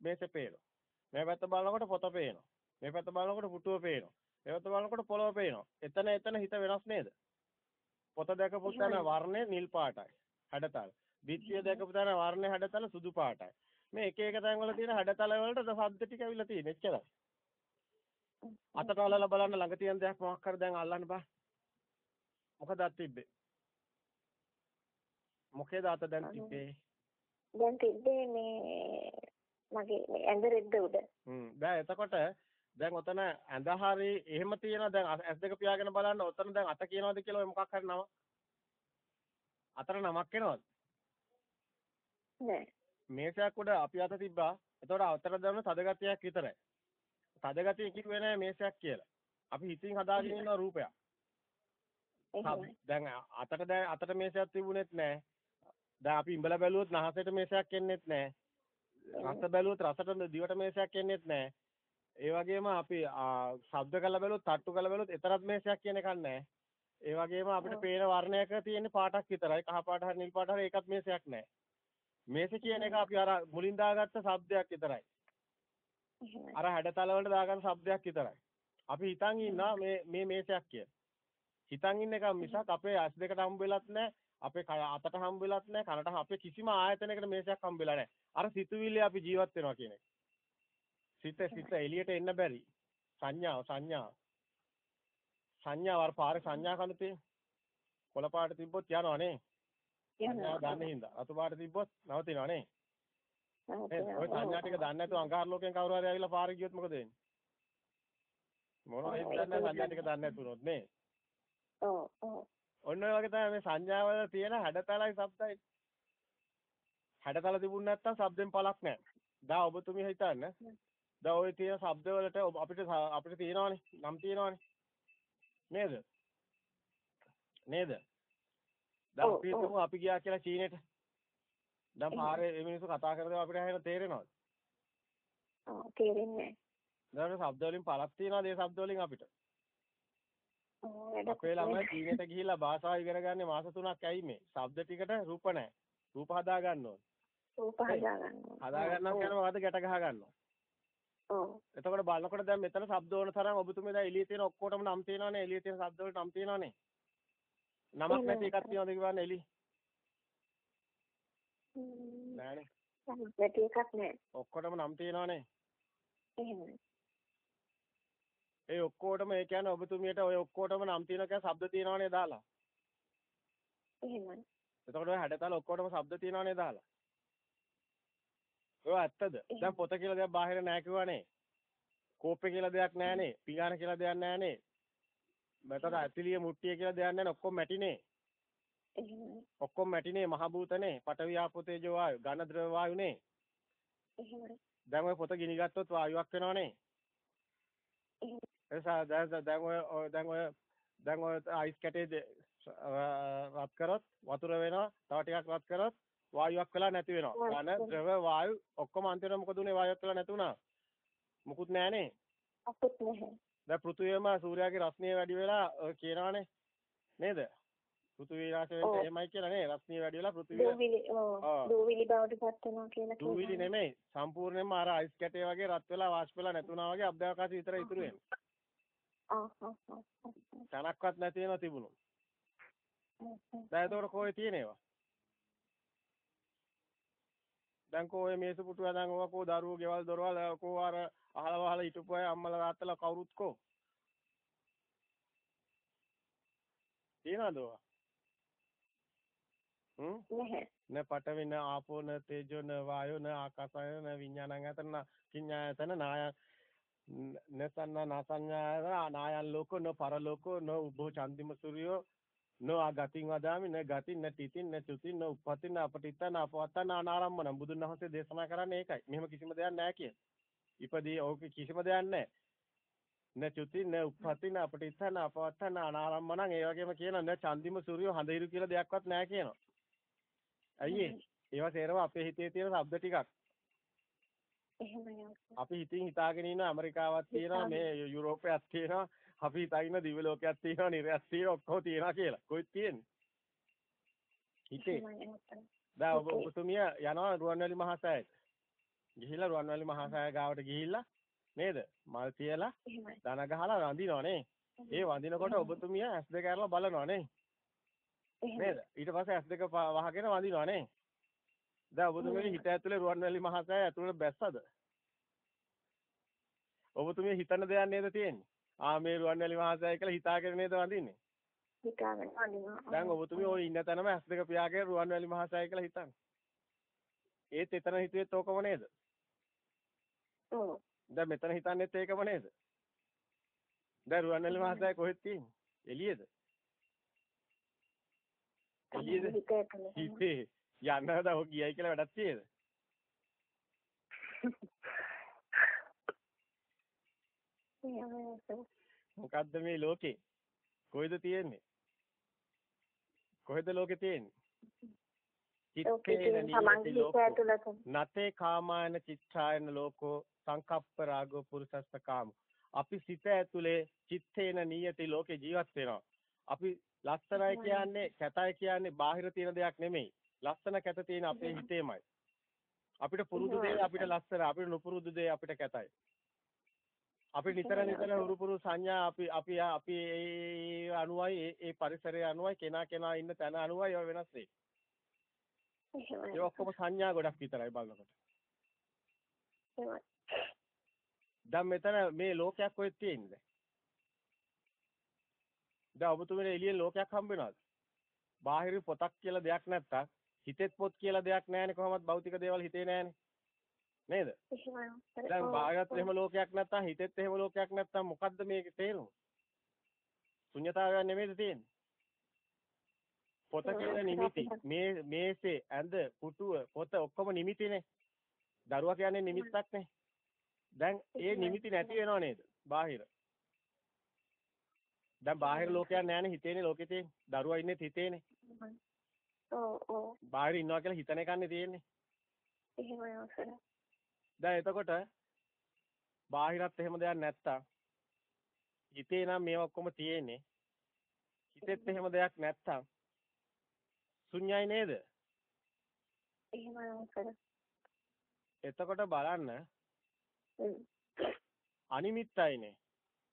මේසෙ පේනවා. මේ පැත්ත බලනකොට පොත පේනවා. මේ පැත්ත බලනකොට පුටුව පේනවා. මේ පැත්ත බලනකොට පොළව පේනවා. එතන එතන හිත වෙනස් නේද? පොත දැකපු තැන වර්ණය නිල් පාටයි. හැඩතල. බිත්තිය දැකපු තැන වර්ණය හැඩතල සුදු පාටයි. මේ එක එක තැන් වල තියෙන හැඩතල වලට ශබ්ද ටික අවිලා තියෙන එච්චරයි. අතට අල්ලලා බලන්න ළඟ තියෙන දෙයක් මොකක් හරි දැන් අල්ලන්න බෑ. මොකද අත් තිබ්බේ? මොකේද අත දැන් තිබ්බේ? දැන් තිබ්බේ මේ මගේ ඇඳ රෙද්ද උඩ. හ්ම්. දැන් එතකොට දැන් ඔතන ඇඳ හරි එහෙම තියෙනවා දැන් ඇස් දෙක පියාගෙන බලන්න ඔතන දැන් අත කියනවාද කියලා ඔය මොකක් හරි නම. අතර නමක් එනවද? නෑ. මේසයක් උඩ අපි අත තිබ්බා. එතකොට අතර දැන් තද ගතියක් විතරයි. තද ගතිය කිව්වේ නෑ මේසයක් කියලා. අපි හිතින් හදාගෙන ඉන්න රූපයක්. දැන් අතට දැන් අතට මේසයක් තිබුණෙත් නෑ. දැන් අපි ඉඹලා බැලුවොත් නහසට මේසයක් එන්නෙත් නෑ. රස බැලුවොත් රසට දිවට මේසයක් එන්නෙත් නෑ. ඒ වගේම අපි ශබ්ද කළ බැලුවොත් තට්ටු කළ බැලුවොත් එතරම් මේසයක් කියන එකක් නෑ. ඒ වගේම අපිට පේන වර්ණයක තියෙන පාටක් විතරයි. කහ පාට හරි නිල් පාට හරි ඒකත් මේසයක් නෑ. මේස කියන එක අපි අර මුලින් දාගත්ත શબ્දයක් විතරයි. අර හැඩතල වලට දාගන්න શબ્දයක් විතරයි. අපි හිතන් ඉන්නවා මේ මේ මේසයක් කියලා. හිතන් ඉන්න එක මිසක් අපේ ඇස් දෙකට හම්බ වෙලත් නැහැ. අපේ අතට හම්බ වෙලත් නැහැ. කනට අපේ කිසිම ආයතනයකට මේසයක් හම්බ වෙලා නැහැ. අර සිතුවිල්ල අපි ජීවත් වෙනවා කියන එක. සිත සිත එළියට එන්න බැරි. සංඥාව සංඥාව. සංඥාව අර පාරේ සංඥා තියෙන. කොළ පාට තිබ්බොත් යනවා නේ. සංඥාව දන්නේ හින්දා. අතු පාට තිබ්බොත් නවතිනවා නේ. ඔය සංඥා ටික දන්නේ නැතුව අඟහරු ලෝකෙන් කවුරු හරි ආවිලා පාරේ ගියොත් මොකද වෙන්නේ? මොනවා හරි දන්නේ සංඥා ටික දන්නේ නැතුනොත් නේ. ඔව් ඔව්. ඔන්න ඔය වගේ තමයි මේ සංඥාවල තියෙන හැඩතලයි શબ્දයි. හැඩතල තිබුණ නැත්තම් શબ્දෙන් පළක් නැහැ. දා ඔබතුමිය හිතන්න. දා ඔය තියෙන શબ્ද වලට අපිට අපිට තියෙනවනේ නම් තියෙනවනේ. නේද? නේද? දා අපි අපි ගියා කියලා චීනෙට දැන් පාරේ මේ මිනිස්සු කතා කරන අපිට ඇහෙන තේරෙනවද? ඔව් තේරෙන්නේ නැහැ. දැන් ශබ්ද වලින් පළක් තියනවාද ඒ ශබ්ද වලින් අපිට? අපේ ළමයි ටීනෙට ගිහිල්ලා භාෂාව ඉගෙන ගන්න මාස 3ක් ඇයි මේ? ශබ්ද ටිකට රූප නැහැ. රූප හදා ගන්න ඕනේ. රූප හදා ගන්න ඕනේ. හදා ගන්නම් කියනවා වද ගැට ගහ ගන්නවා. ඔව්. එතකොට බලනකොට දැන් මෙතන ශබ්ද ඕන තරම් ඔබතුමේ දැන් එළියේ තියෙන ඔක්කොටම නම් තියෙනවනේ. එළියේ තියෙන ශබ්ද වලට නම් තියෙනවනේ. නමක් නැති එකක් තියෙනවද කියලා බලන්න එළියේ. නෑනේ. නැති එකක් නෑ. ඔක්කොටම නම් තියෙනවනේ. එහෙමයි. ඒ ඔක්කොටම ඒ කියන්නේ ඔබතුමියට ඔය ඔක්කොටම නම් තියෙන කෑ ශබ්ද තියෙනවනේ දාලා. එහෙමයි. එතකොට ඔය හැඩතල ඔක්කොටම ශබ්ද තියෙනවනේ දාලා. ඔය ඇත්තද? දැන් පොත කියලා දෙයක් බාහිර නෑ කිව්වනේ. කෝප්පේ කියලා දෙයක් නෑනේ. පිඟාන කියලා දෙයක් නෑනේ. මතර ඇතිලිය මුට්ටිය කියලා දෙයක් නෑනේ. ඔක්කොම මැටිනේ. ඔක්කොම මැටිනේ මහ භූතනේ. පඨවි ආපෝ තේජෝ වායු. ඝන ද්‍රව වායුනේ. එහෙමයි. දැන් ඔය පොත ගිනි ගත්තොත් වායුවක් වෙනවනේ. එසා දැන් දැන් ඔය දැන් ඔය දැන් ඔය අයිස් කැටේ රත් කරොත් වතුර වෙනවා. තව ටිකක් රත් කරොත් වායුවක් වෙලා නැති වෙනවා. ඝන ද්‍රව වායු ඔක්කොම අන්තිමට මොකද උනේ වායුවක් වෙලා නැති වුණා. මුකුත් නැහනේ. අපුත් නැහැ. දැන් පෘථුවියම සූර්යාගේ රශ්මිය වැඩි වෙලා කියනවනේ නේද? පෘථුවි විනාශ වෙන්න එහෙමයි කියලා නේ රශ්මිය වැඩි වෙලා පෘථුවිය දූවිලි බවට පත් වෙනවා කියලා කියනවා. දූවිලි නෙමෙයි සම්පූර්ණයෙන්ම අර අයිස් කැටේ වගේ රත් වෙලා වාෂ්ප වෙලා නැතුණා වගේ අභ්‍යවකාශය විතර ඉතුරු ආ. තනක්වත් නැති වෙනවා තිබුණු. දැන් එතකොට කොහේ තියෙනේවා? දැන් කෝ ඔය මේස පුටුව දැන් ඔය කෝ දරුවෝ ගෙවල් දොරවල් කෝ අර අහල වහල හිටපු අය අම්මලා තාත්තලා කවුරුත් කෝ තියනවද ඔය? නැහැ. න පඨවින ආපෝ න තේජෝ න වායෝ න ආකාසය න විඥානං අතන කිඤ්ඤායතන නාය නසන්න නාසඤ්ඤාය නායන් ලෝකෝ න පරලෝකෝ න උභෝ චන්දිම සූර්යෝ න ආගතින් වදාමි න ගතින් න තිතින් න චුතින් න උප්පතින් අපටිත්තන අපවත්තන අනාරම්මන බුදුන් වහන්සේ දේශනා කරන්නේ ඒකයි. මෙහෙම කිසිම දෙයක් නැහැ කිය. ඉපදී ඕක කිසිම දෙයක් නැහැ. න චුතින් න උප්පතින් අපටිත්තන අපවත්තන අනාරම්මන ඒ වගේම කියන න චන්දිම සූර්යෝ හඳිරු කියලා දෙයක්වත් නැහැ කියනවා. ඇයි ඒවා තේරෙව අපේ හිතේ තියෙන શબ્ද ටිකක්. අපි හිතින් හිතාගෙන ඉන්න ඇමරිකාවක් තියෙනවා මේ යුරෝපයක් තියෙනවා අපි හිතාගෙන දිව්‍ය ලෝකයක් තියෙනවා නිරයක් තියෙනවා ඔක්කොම තියෙනවා කියලා. කොහෙද තියෙන්නේ? හිතේ. දැන් ඔබ ඔබතුමිය යනවා රුවන්වැලි මහසෑයට. ගිහිල්ලා රුවන්වැලි මහසෑය ගාවට ගිහිල්ලා නේද? මල් තියලා දන ගහලා වඳිනවා නේ. ඒ වඳිනකොට ඔබතුමිය ඇස් දෙක අරලා බලනවා නේ. නේද? ඊට පස්සේ ඇස් දෙක වහගෙන වඳිනවා නේ. දැන් ඔබතුමියගේ හිත ඇතුලේ රුවන්වැලි මහසෑය ඇතුලේ බැස්සද? ඔබතුමිය හිතන දෙයක් නේද තියෙන්නේ? ආ මේ රුවන්වැලි මහසෑය කියලා හිතාගෙන නේද වඳින්නේ? හිතාගෙන වඳිනවා. දැන් ඔබතුමිය ওই ඉන්න තැනම ඇස් දෙක පියාගෙන රුවන්වැලි මහසෑය කියලා හිතන්නේ. ඒත් එතන හිතුවෙත් ඕකම නේද? ඔව්. දැන් මෙතන හිතන්නේත් ඒකම නේද? දැන් රුවන්වැලි මහසෑය කොහෙද තියෙන්නේ? එළියේද? එළියේද? හිතේ යන්නද ඔය ගියයි කියලා වැඩක් තියෙද? මොකද්ද මේ ලෝකේ? කොහෙද තියෙන්නේ? කොහෙද ලෝකේ තියෙන්නේ? නතේ කාමායන චිත්තායන ලෝකෝ සංකප්ප රාගෝ පුරුසස්ස කාම අපි සිත ඇතුලේ චිත්තේන නියති ලෝකේ ජීවත් වෙනවා අපි ලස්සනයි කියන්නේ කැතයි කියන්නේ බාහිර තියෙන දෙයක් නෙමෙයි. ලස්සන කැත තියෙන අපේ හිතේමයි. අපිට පුරුදු දේ අපිට ලස්සන අපිට නුපුරුදු දේ අපිට කැතයි. අපි නිතර නිතර උරුපුරු සංඥා අපි අපි අපි ඒ අනුවයි ඒ පරිසරය අනුවයි කෙනා කෙනා ඉන්න තැන අනුවයි ඒවා වෙනස් වෙන්නේ. ඒ ඔක්කොම සංඥා ගොඩක් විතරයි බලනකොට. දැන් මෙතන මේ ලෝකයක් කොහෙද තියෙන්නේ? දැන් ඔබතුමීට එළියෙන් ලෝකයක් හම්බ වෙනවද? බාහිර පොතක් කියලා දෙයක් නැත්තම් හිතෙත් පොත් කියලා දෙයක් නැහැනේ කොහොමද භෞතික දේවල් හිතේ නැහැනේ. නේද? දැන් බාහිරත් එහෙම ලෝකයක් නැත්තම් හිතෙත් එහෙම ලෝකයක් නැත්තම් මොකද්ද මේකේ තේරුම? ශුන්‍යතාවයක් නෙමෙයිද තියෙන්නේ? පොත කියන නිමිති මේ මේසේ ඇඳ පුටුව පොත ඔක්කොම නිමිතිනේ. දරුවා කියන්නේ නිමිත්තක්නේ. දැන් ඒ නිමිති නැති වෙනව නේද? බාහිර. දැන් බාහිර ලෝකයක් නැහැනේ හිතේනේ ලෝකේ තියෙන්නේ. දරුවා ඉන්නේ හිතේනේ. ඔව් ඔව්. බාහිර ඉන්නවා කියලා හිතන එකනේ තියෙන්නේ. එහෙමයි අවසරයි. දැන් එතකොට බාහිරත් එහෙම දෙයක් නැත්තම් හිතේ නම් මේවා ඔක්කොම තියෙන්නේ. හිතෙත් එහෙම දෙයක් නැත්තම් ශුන්‍යයි නේද? එහෙමයි අවසරයි. එතකොට බලන්න අනිමිත්තයිනේ.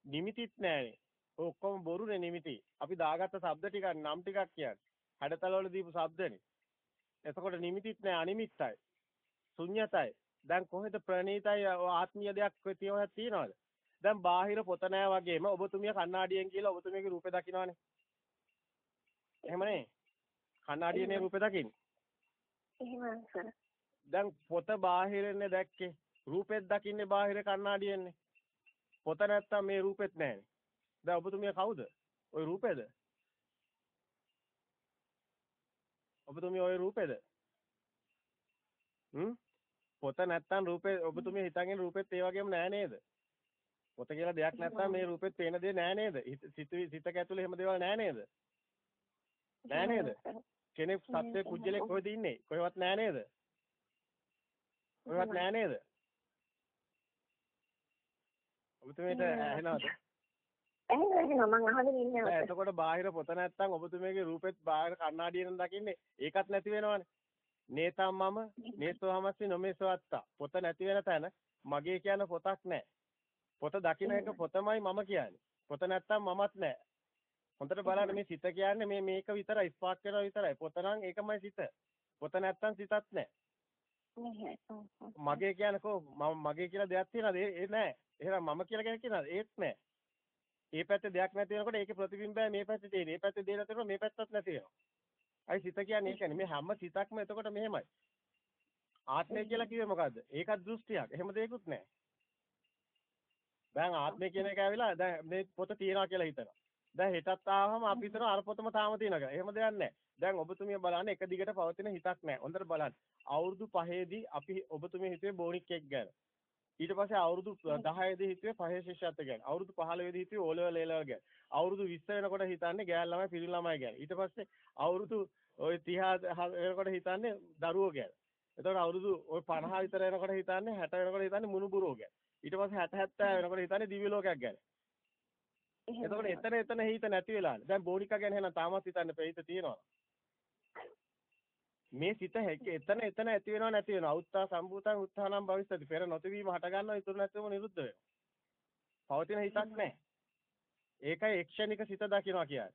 නිමිතිත් නැහැනේ. ඔක්කොම බොරුනේ නිමිති. අපි දාගත්ත શબ્ද ටිකක් නම් ටිකක් කියන්නේ. හැඩතල වල දීපු શબ્දනේ. එතකොට නිමිතිත් නෑ අනිමිත්තයි. ශුන්්‍යතයි. දැන් කොහෙද ප්‍රණීතයි ආත්මීය දෙයක් තියෙවහක් තියනවද? දැන් බාහිර පොත නෑ වගේම ඔබතුමිය කණ්ණාඩියෙන් කියලා ඔබතුමියගේ රූපේ දකින්නවනේ. එහෙමනේ. කණ්ණාඩියනේ රූපේ දකින්නේ. එහෙමයි සර්. දැන් පොත බාහිරෙන්නේ දැක්කේ. රූපෙත් දකින්නේ බාහිර කණ්ණාඩියෙන්නේ. පොත නැත්තම් මේ රූපෙත් නෑනේ. දැන් ඔබතුමිය කවුද? ওই රූපේද? ඔබතුමිය ওই රූපේද? හ්ම්? පොත නැත්තම් රූපේ ඔබතුමිය හිතන්නේ රූපෙත් ඒ වගේම නෑ නේද? පොත කියලා දෙයක් නැත්තම් මේ රූපෙත් පේන දේ නෑ නේද? සිත සිතක ඇතුලේ එහෙම දේවල් නෑ නේද? නෑ නේද? කෙනෙක් සත්‍ය කුජලෙක් කොහෙද ඉන්නේ? කොහෙවත් නෑ නේද? කොහෙවත් නෑ නේද? ඔබතුමීට ඇහෙනවද? එතකොට බාහිර පොත නැත්තම් ඔබතුමීගේ රූපෙත් බාහිර කණ්ණාඩියෙන් දකින්නේ ඒකත් නැති වෙනවනේ. නේතම් මම නේසෝ හමස්සි නොමේසෝ අත්තා. පොත නැති වෙන තැන මගේ කියන පොතක් නැහැ. පොත දකින්න එක පොතමයි මම කියන්නේ. පොත නැත්තම් මමත් නැහැ. හොඳට බලන්න මේ සිත කියන්නේ මේ මේක විතරයි ස්පාක් කරනවා විතරයි. පොත නම් ඒකමයි සිත. පොත නැත්තම් සිතත් නැහැ. මගේ කියන්නේ කො මගේ කියලා දෙයක් තියනද ඒ නෑ. එහෙනම් මම කියලා කෙනෙක් කියනද ඒත් නෑ. මේ පැත්තේ දෙයක් නැති වෙනකොට ඒකේ ප්‍රතිබිම්බය මේ පැත්තේ තියෙන. මේ පැත්තේ දෙයක් නැති වෙනකොට මේ පැත්තත් නැති වෙනවා. අයි සිත කියන්නේ ඒකනේ. මේ හැම සිතක්ම එතකොට මෙහෙමයි. ආත්මය කියලා කිව්වේ මොකද්ද? ඒකත් දෘෂ්ටියක්. එහෙම දෙයක්වත් නැහැ. දැන් ආත්මය කියන එක ඇවිල්ලා දැන් මේ පොත තියනවා කියලා හිතනවා. දැන් හෙටත් ආවම අපි හිතනවා අර පොතම තාම තියෙනවා කියලා. එහෙම දෙයක් නැහැ. දැන් ඔබතුමිය බලන්න එක දිගට පවතින හිතක් නැහැ. හොඳට බලන්න. අවුරුදු 5ේදී අපි ඔබතුමිය හිතුවේ බෝනික් එක් ගැන. ඊට පස්සේ අවුරුදු 10 දී හිතුවේ පහේ ශිෂ්‍යත්ව ගැන. අවුරුදු 15 දී හිතුවේ ඕලෙවල් ලේලවල් ගැන. අවුරුදු 20 වෙනකොට හිතන්නේ ගෑල් ළමයි පිරිමි ළමයි ගැන. ඊට පස්සේ අවුරුදු ওই 30 වෙනකොට හිතන්නේ දරුවෝ ගැන. එතකොට අවුරුදු ওই 50 විතර වෙනකොට හිතන්නේ 60 වෙනකොට හිතන්නේ මුණුබුරෝ ගැන. ඊට පස්සේ 60 70 වෙනකොට හිතන්නේ දිව්‍ය ලෝකයක් ගැන. එතකොට එතන එතන හිත නැති වෙලානේ. දැන් බෝනිකා ගැන එහෙනම් තාමත් හිතන්න ප්‍රේත තියෙනවා. මේ සිත එතන එතන ඇති වෙනව නැති වෙනව. උත්තා සම්භූතං උත්තානම් භවිස්සති. පෙර නොතිවීම හට ගන්නවා ඉතුරු නැතිවම නිරුද්ධ වෙනවා. පවතින හිතක් නැහැ. ඒකයි එක්ෂණික සිත දකින්නවා කියන්නේ.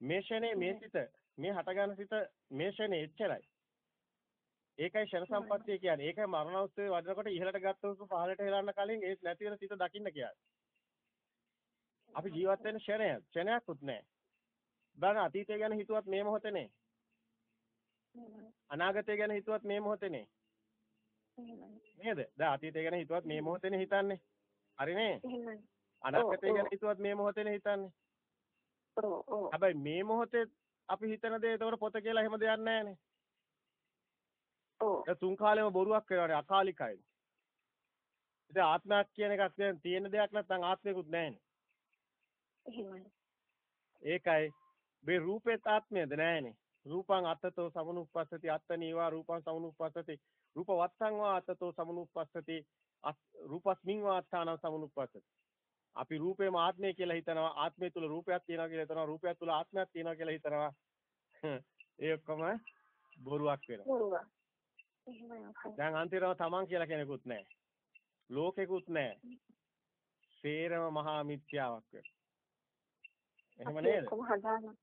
මේ ෂනේ මේ සිත මේ හට ගන්න සිත මේ ෂනේ එච්චරයි. ඒකයි ෂණ සම්පත්තිය කියන්නේ. ඒකයි මරණෝත්සවේ වඩනකොට ඉහළට ගත්ත උසු පහළට හෙලන්න කලින් ඒ නැති වෙන සිත දකින්න කියන්නේ. අපි ජීවත් වෙන ෂණය ෂණයක්වත් නැහැ. බලන්න අතීතය ගැන හිතුවත් මේ මොහොතේ නේ. අනාගතය ගැන හිතුවත් මේ මොහොතේනේ. නේද? දැන් අතීතය ගැන හිතුවත් මේ මොහොතේනේ හිතන්නේ. හරිනේ? අනාගතය ගැන හිතුවත් මේ මොහොතේනේ හිතන්නේ. හැබැයි මේ මොහොතේ අපි හිතන දේ ඒතකොට පොත කියලා එහෙම දෙයක් නැහැනේ. ඔව්. ඒ තුන් කාලෙම බොරුවක් වෙනවානේ අකාලිකයි. ඉතින් ආත්මයක් කියන එකක් දැන් තියෙන දෙයක් නැත්නම් ආත්මයකුත් නැහැනේ. එහෙමයි. ඒකයි මේ රූපේත් ආත්මයද නැහැනේ. රූපං අත්තතෝ සමනුප්පස්සති අත්තනීවා රූපං සමනුප්පස්සති රූපවත්තං වා අත්තතෝ සමනුප්පස්සති රූපස්මින් වා අත්තානං සමනුප්පස්සති අපි රූපේම ආත්මය කියලා හිතනවා ආත්මය තුල රූපයක් තියෙනවා කියලා හිතනවා රූපයක් තුල ආත්මයක් තියෙනවා කියලා හිතනවා. ඒ ඔක්කොම බොරුවක් වෙනවා. දැන් අන්තිමව තමන් කියලා කෙනෙකුත් නැහැ. ලෝකෙකුත් නැහැ. සේරම මහා මිත්‍යාවක් වෙනවා එහෙම නේද?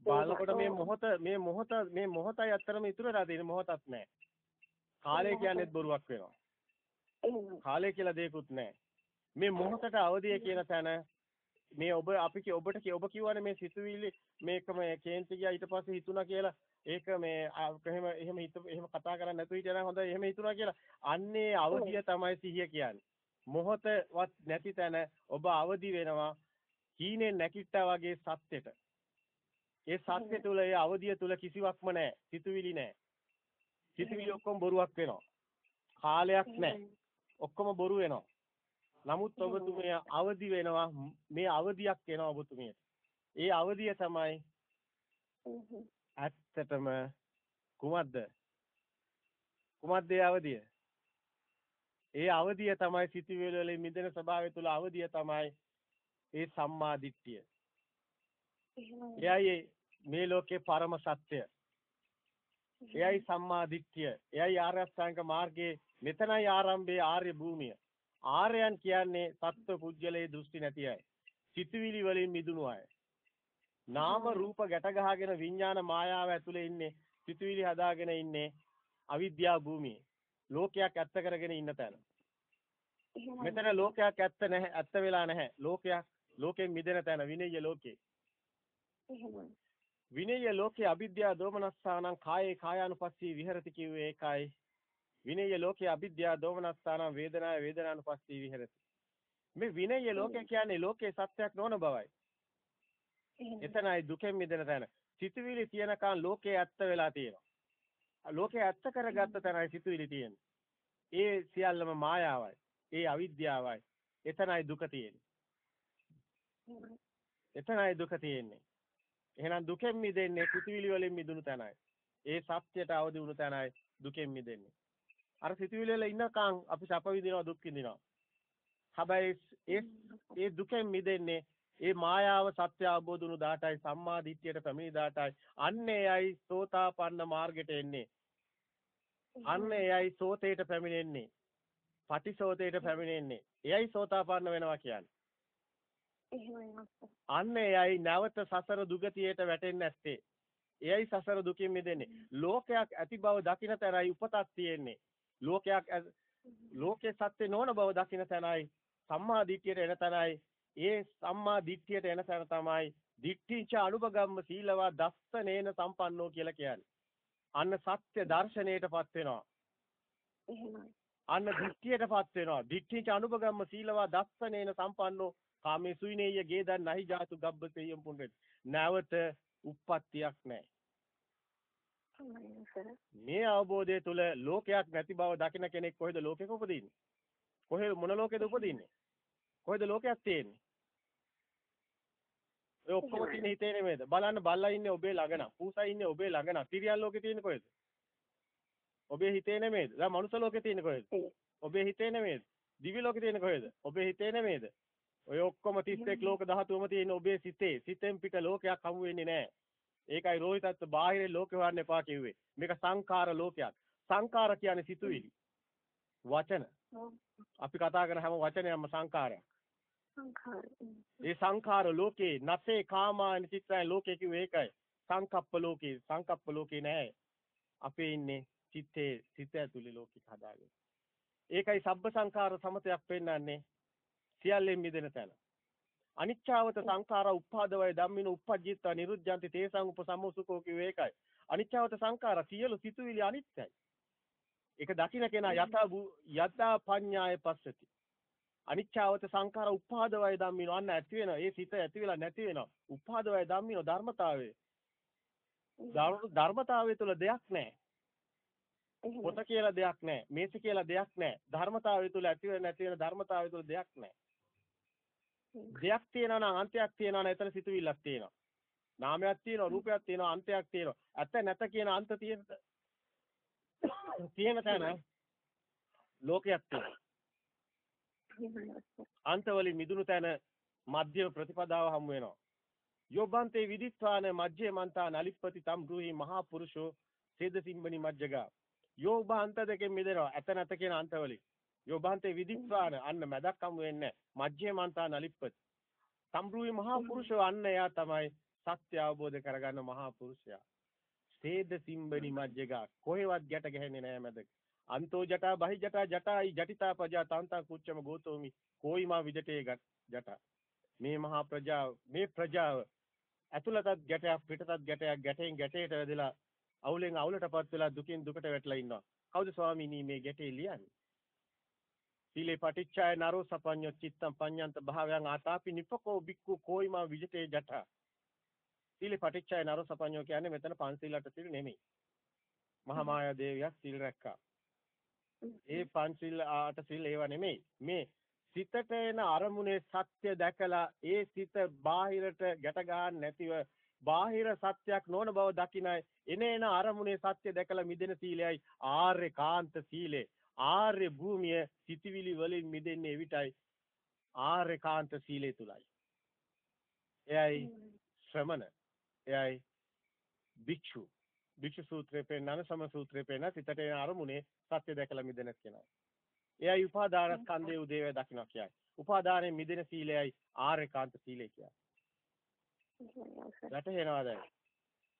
බලනකොට මේ මොහොත මේ මොහොත මේ මොහොතයි අත්‍තරම ඉතුරු වෙලා තියෙන මොහොතක් නැහැ. කාලය කියන්නේත් බොරුවක් වෙනවා. කාලය කියලා දෙයක්වත් නැහැ. මේ මොහොතට අවදිය කියන තැන මේ ඔබ අපි ඔබට ඔබ කියවනේ මේ සිතුවිලි මේකම කේන්ති ගියා ඊට පස්සේ හිතුණා කියලා ඒක මේ එහෙම එහෙම හිත එහෙම කතා කරන්නේ නැතුව හිටියනම් හොඳයි එහෙම හිතුණා කියලා අන්නේ අවදිය තමයි සිහිය කියන්නේ මොහොතවත් නැති තැන ඔබ අවදි වෙනවා හීනේ නැකිට්ටා වගේ සත්‍යෙට. ඒ සත්‍ය තුල ඒ අවදිය තුල කිසිවක්ම නැහැ. සිතුවිලි නැහැ. සිතුවිලි ඔක්කොම බොරුවක් වෙනවා. කාලයක් නැහැ. ඔක්කොම බොරු වෙනවා. නමුත් ඔබතුමිය අවදි වෙනවා මේ අවදියක් එනවා ඔබතුමියට. ඒ අවදිය තමයි ඇත්තටම කුමක්ද? කුමක්ද ඒ අවදිය? ඒ අවදිය තමයි සිතුවිලි වලින් මිදෙන ස්වභාවය තුල අවදිය තමයි ඒ සම්මා දිට්ඨිය. එයයි මේ ලෝකේ පරම සත්‍ය. එයයි සම්මා දිට්ඨිය. එයයි ආර්ය අෂ්ටාංග මාර්ගයේ මෙතනයි ආරම්භයේ ආර්ය භූමිය. ආර්යයන් කියන්නේ සත්ව පුජ්‍යලේ දෘෂ්ටි නැති අය. සිතුවිලි වලින් මිදුණු අය. නාම රූප ගැට ගහගෙන විඥාන මායාව ඇතුලේ ඉන්නේ සිතුවිලි හදාගෙන ඉන්නේ අවිද්‍යා භූමියේ. ලෝකයක් ඇත්ත කරගෙන ඉන්න තැන. මෙතන ලෝකයක් ඇත්ත නැහැ ඇත්ත වෙලා නැහැ. ලෝකයක් ලෝකෙන් මිදෙන තැන විනය්‍ය ලෝකේ. විනය්‍ය ලෝකේ අවිද්‍යාව දෝමනස්සානං කායේ කායානුපස්සී විහෙරති කිව්වේ ඒකයි. විනය්‍ය ලෝකේ අවිද්‍යාව දෝමනස්සානං වේදනාය වේදනානුපස්සී විහෙරති. මේ විනය්‍ය ලෝකේ කියන්නේ ලෝකේ සත්‍යයක් නොවන බවයි. එතනයි දුකෙන් මිදෙන තැන. සිතුවිලි තියනකන් ලෝකේ ඇත්ත වෙලා තියෙනවා. ලෝකේ ඇත්ත කරගත්ත තැනයි සිතුවිලි තියෙන්නේ. ඒ සියල්ලම මායාවයි. ඒ අවිද්‍යාවයි. එතනයි දුක තියෙන්නේ. එතනයි දුක තියෙන්නේ. එහෙනම් දුකෙන් මිදෙන්නේ සිතුවිලි වලින් මිදුණු තැනයි. ඒ සත්‍යයට අවදි වුණු තැනයි දුකෙන් මිදෙන්නේ. අර සිතුවිලි වල ඉන්නකන් අපි සැප විඳිනවා දුක් විඳිනවා. හැබැයි ඒ ඒ දුකෙන් මිදෙන්නේ ඒ මායාව සත්‍ය අවබෝධ වුණු දාටයි සම්මා දිට්ඨියට පැමිණි දාටයි අන්න එයයි සෝතාපන්න මාර්ගයට එන්නේ අන්න එයයි සෝතේට පැමිණෙන්නේ පටිසෝතේට පැමිණෙන්නේ එයයි සෝතාපන්න වෙනවා කියන්නේ අන්න එයයි. නැවත සසර දුගතියට වැටෙන්නේ නැත්තේ. එයයි සසර දුකින් මිදෙන්නේ. ලෝකයක් ඇති බව දකින තරයි උපතක් තියෙන්නේ. ලෝකයක් ලෝකේ සත්‍ය නොවන බව දකින තැනයි සම්මා දිට්ඨියට එන තැනයි. ඒ සම්මා දිට්ඨියට එන තැන තමයි දිට්ඨිච අනුපගම්ම සීලවා දස්සනේන සම්පන්නෝ කියලා කියන්නේ. අන්න සත්‍ය දර්ශනයටපත් වෙනවා. අන්න දිට්ඨියටපත් වෙනවා. දිට්ඨිච අනුපගම්ම සීලවා දස්සනේන සම්පන්නෝ කාමේ සුයිනේය ගේදන් නහි ජාතු ගබ්බතේයම් පුණ්ඩේ. නැවත උප්පත්තියක් නැහැ. මේ අවබෝධය තුළ ලෝකයක් නැති බව දකින කෙනෙක් කොහෙද ලෝකෙක උපදින්නේ? කොහෙද මොන ලෝකෙද උපදින්නේ? කොහෙද ලෝකයක් තියෙන්නේ? ඔය ඔක්කොම තියෙන හිතේ නෙමෙයිද? බලන්න බල්ලා ඉන්නේ ඔබේ ළඟ පූසා ඉන්නේ ඔබේ ළඟ තිරියන් ලෝකේ තියෙන්නේ කොහෙද? ඔබේ හිතේ නෙමෙයිද? දැන් මනුස්ස ලෝකේ තියෙන්නේ කොහෙද? ඔබේ හිතේ නෙමෙයිද? දිවි ලෝකේ තියෙන්නේ කොහෙද? ඔබේ හිතේ නෙමෙයිද? ඔය ඔක්කොම 31 ලෝක ධාතුවම තියෙන ඔබේ සිතේ. සිතෙන් පිට ලෝකයක් හමු වෙන්නේ නැහැ. ඒකයි රෝහිතත් බාහිර ලෝකෙ හොයන්න එපා කිව්වේ. මේක සංඛාර ලෝකයක්. සංඛාර කියන්නේ සිතුවිලි. වචන. අපි කතා කරන හැම වචනයක්ම සංඛාරයක්. ඒ සංඛාර ලෝකේ නැසේ කාමාන චිත්තය ලෝකේ කිව්වේ ඒකයි. සංකප්ප ලෝකේ සංකප්ප ලෝකේ නෑ. අපේ ඉන්නේ චිත්තේ සිත ඇතුලේ ලෝකෙක හදාගෙන. ඒකයි සබ්බ සංඛාර සමතයක් පෙන්වන්නේ සියල්ලෙන් මිදෙන තැන. අනිච්චාවත සංඛාර උප්පාදවය ධම්මින උප්පජ්ජිත්වා නිරුද්ධಂತಿ තේසං උපසම්මුසුකෝ කිව්වේ ඒකයි. අනිච්චාවත සංඛාර සියලු සිතුවිලි අනිත්‍යයි. ඒක දකින්න කෙනා යථා යථා පඤ්ඤාය පස්සති. අනිච්චාවත සංඛාර උපාද වය ධම්මිනෝ අන්න ඇති වෙනවා. ඒ සිත ඇති වෙලා නැති වෙනවා. උපාද වය ධම්මිනෝ ධර්මතාවය. ධර්මතාවය තුළ දෙයක් නැහැ. පොත කියලා දෙයක් නැහැ. මේස කියලා දෙයක් නැහැ. ධර්මතාවය තුළ ඇති වෙන නැති වෙන ධර්මතාවය තුළ දෙයක් නැහැ. දෙයක් තියෙනවා නම් අන්තයක් තියෙනවා නම් එතන සිතුවිල්ලක් තියෙනවා. නාමයක් තියෙනවා රූපයක් තියෙනවා අන්තයක් තියෙනවා. ඇත්ත නැත කියන අන්ත තියෙන තියෙන තැන ලෝකයක් තියෙනවා. අන්තවලින් මිදුණු තැන මධ්‍යම ප්‍රතිපදාව හමු වෙනවා. යෝබන්තේ විදිත්වාන මජ්ජේ මන්තා නලිප්පති තම් ගෘහි මහා පුරුෂෝ සේදසිම්බනි මජ්ජගා. යෝබාන්ත දෙකෙන් මිදෙනවා. ඇත නැත කියන අන්තවලින්. යෝබන්තේ විදිත්වාන අන්න මැදක් හමු වෙන්නේ මජ්ජේ මන්තා නලිප්පති. තම් ගෘහි මහා පුරුෂෝ අන්න එයා තමයි සත්‍ය අවබෝධ කරගන්න මහා පුරුෂයා. සේදසිම්බනි මජ්ජගා කොහෙවත් ගැට ගැහෙන්නේ නැහැ මැදක. අන්තෝ ජටා බහි ජටා ජටායි ජටිතා ප්‍රජා තාන්තා කුච්චම ගෝතෝමි කෝයිමා විජටේ ජටා මේ මහා ප්‍රජාව මේ ප්‍රජාව ඇතුළතත් ගැටයක් පිටතත් ගැටයක් ගැටෙන් ගැටේට වැදලා අවුලෙන් අවුලටපත් වෙලා දුකින් දුකට වැටලා ඉන්නවා කවුද ස්වාමීනි මේ ගැටේ ලියන්නේ සීලේ පටිච්චය නරෝ සපඤ්ඤෝ චිත්තම් පඤ්ඤන්ත භාවයන් ආතාපි නිපකෝ බික්කු කෝයිමා විජටේ ජටා සීලේ පටිච්චය නරෝ සපඤ්ඤෝ කියන්නේ මෙතන පන්සිල් අට සිල් නෙමෙයි මහා මායා දේවියක් සිල් රැක්කා ඒ පංචිල් ආට සිල් ඒව නෙමෙයි. මේ සිතට එන අරමුණේ සත්‍ය දැකලා ඒ සිත බාහිරට ගැට ගන්න නැතිව බාහිර සත්‍යයක් නොවන බව දකිනයි එන එන අරමුණේ සත්‍ය දැකලා මිදෙන සීලයයි ආර්ය කාන්ත සීලය. ආර්ය භූමිය සිටිවිලි වලින් මිදෙන්නේ එවිටයි ආර්ය කාන්ත සීලය තුලයි. එයයි ශ්‍රමණ. එයයි භික්ෂු. භික්ෂු සූත්‍රයේ පෙන්නන සම සූත්‍රයේ පෙන්නන සිතට එන අරමුණේ සත්‍ය දැකලා මිදෙන කෙනා. එයයි උපාදාන ස්කන්ධයේ උදේවය දකින්න කියයි. උපාදානයේ මිදෙන සීලයයි ආර්යකාන්ත සීලය කියයි. වැටහෙනවද?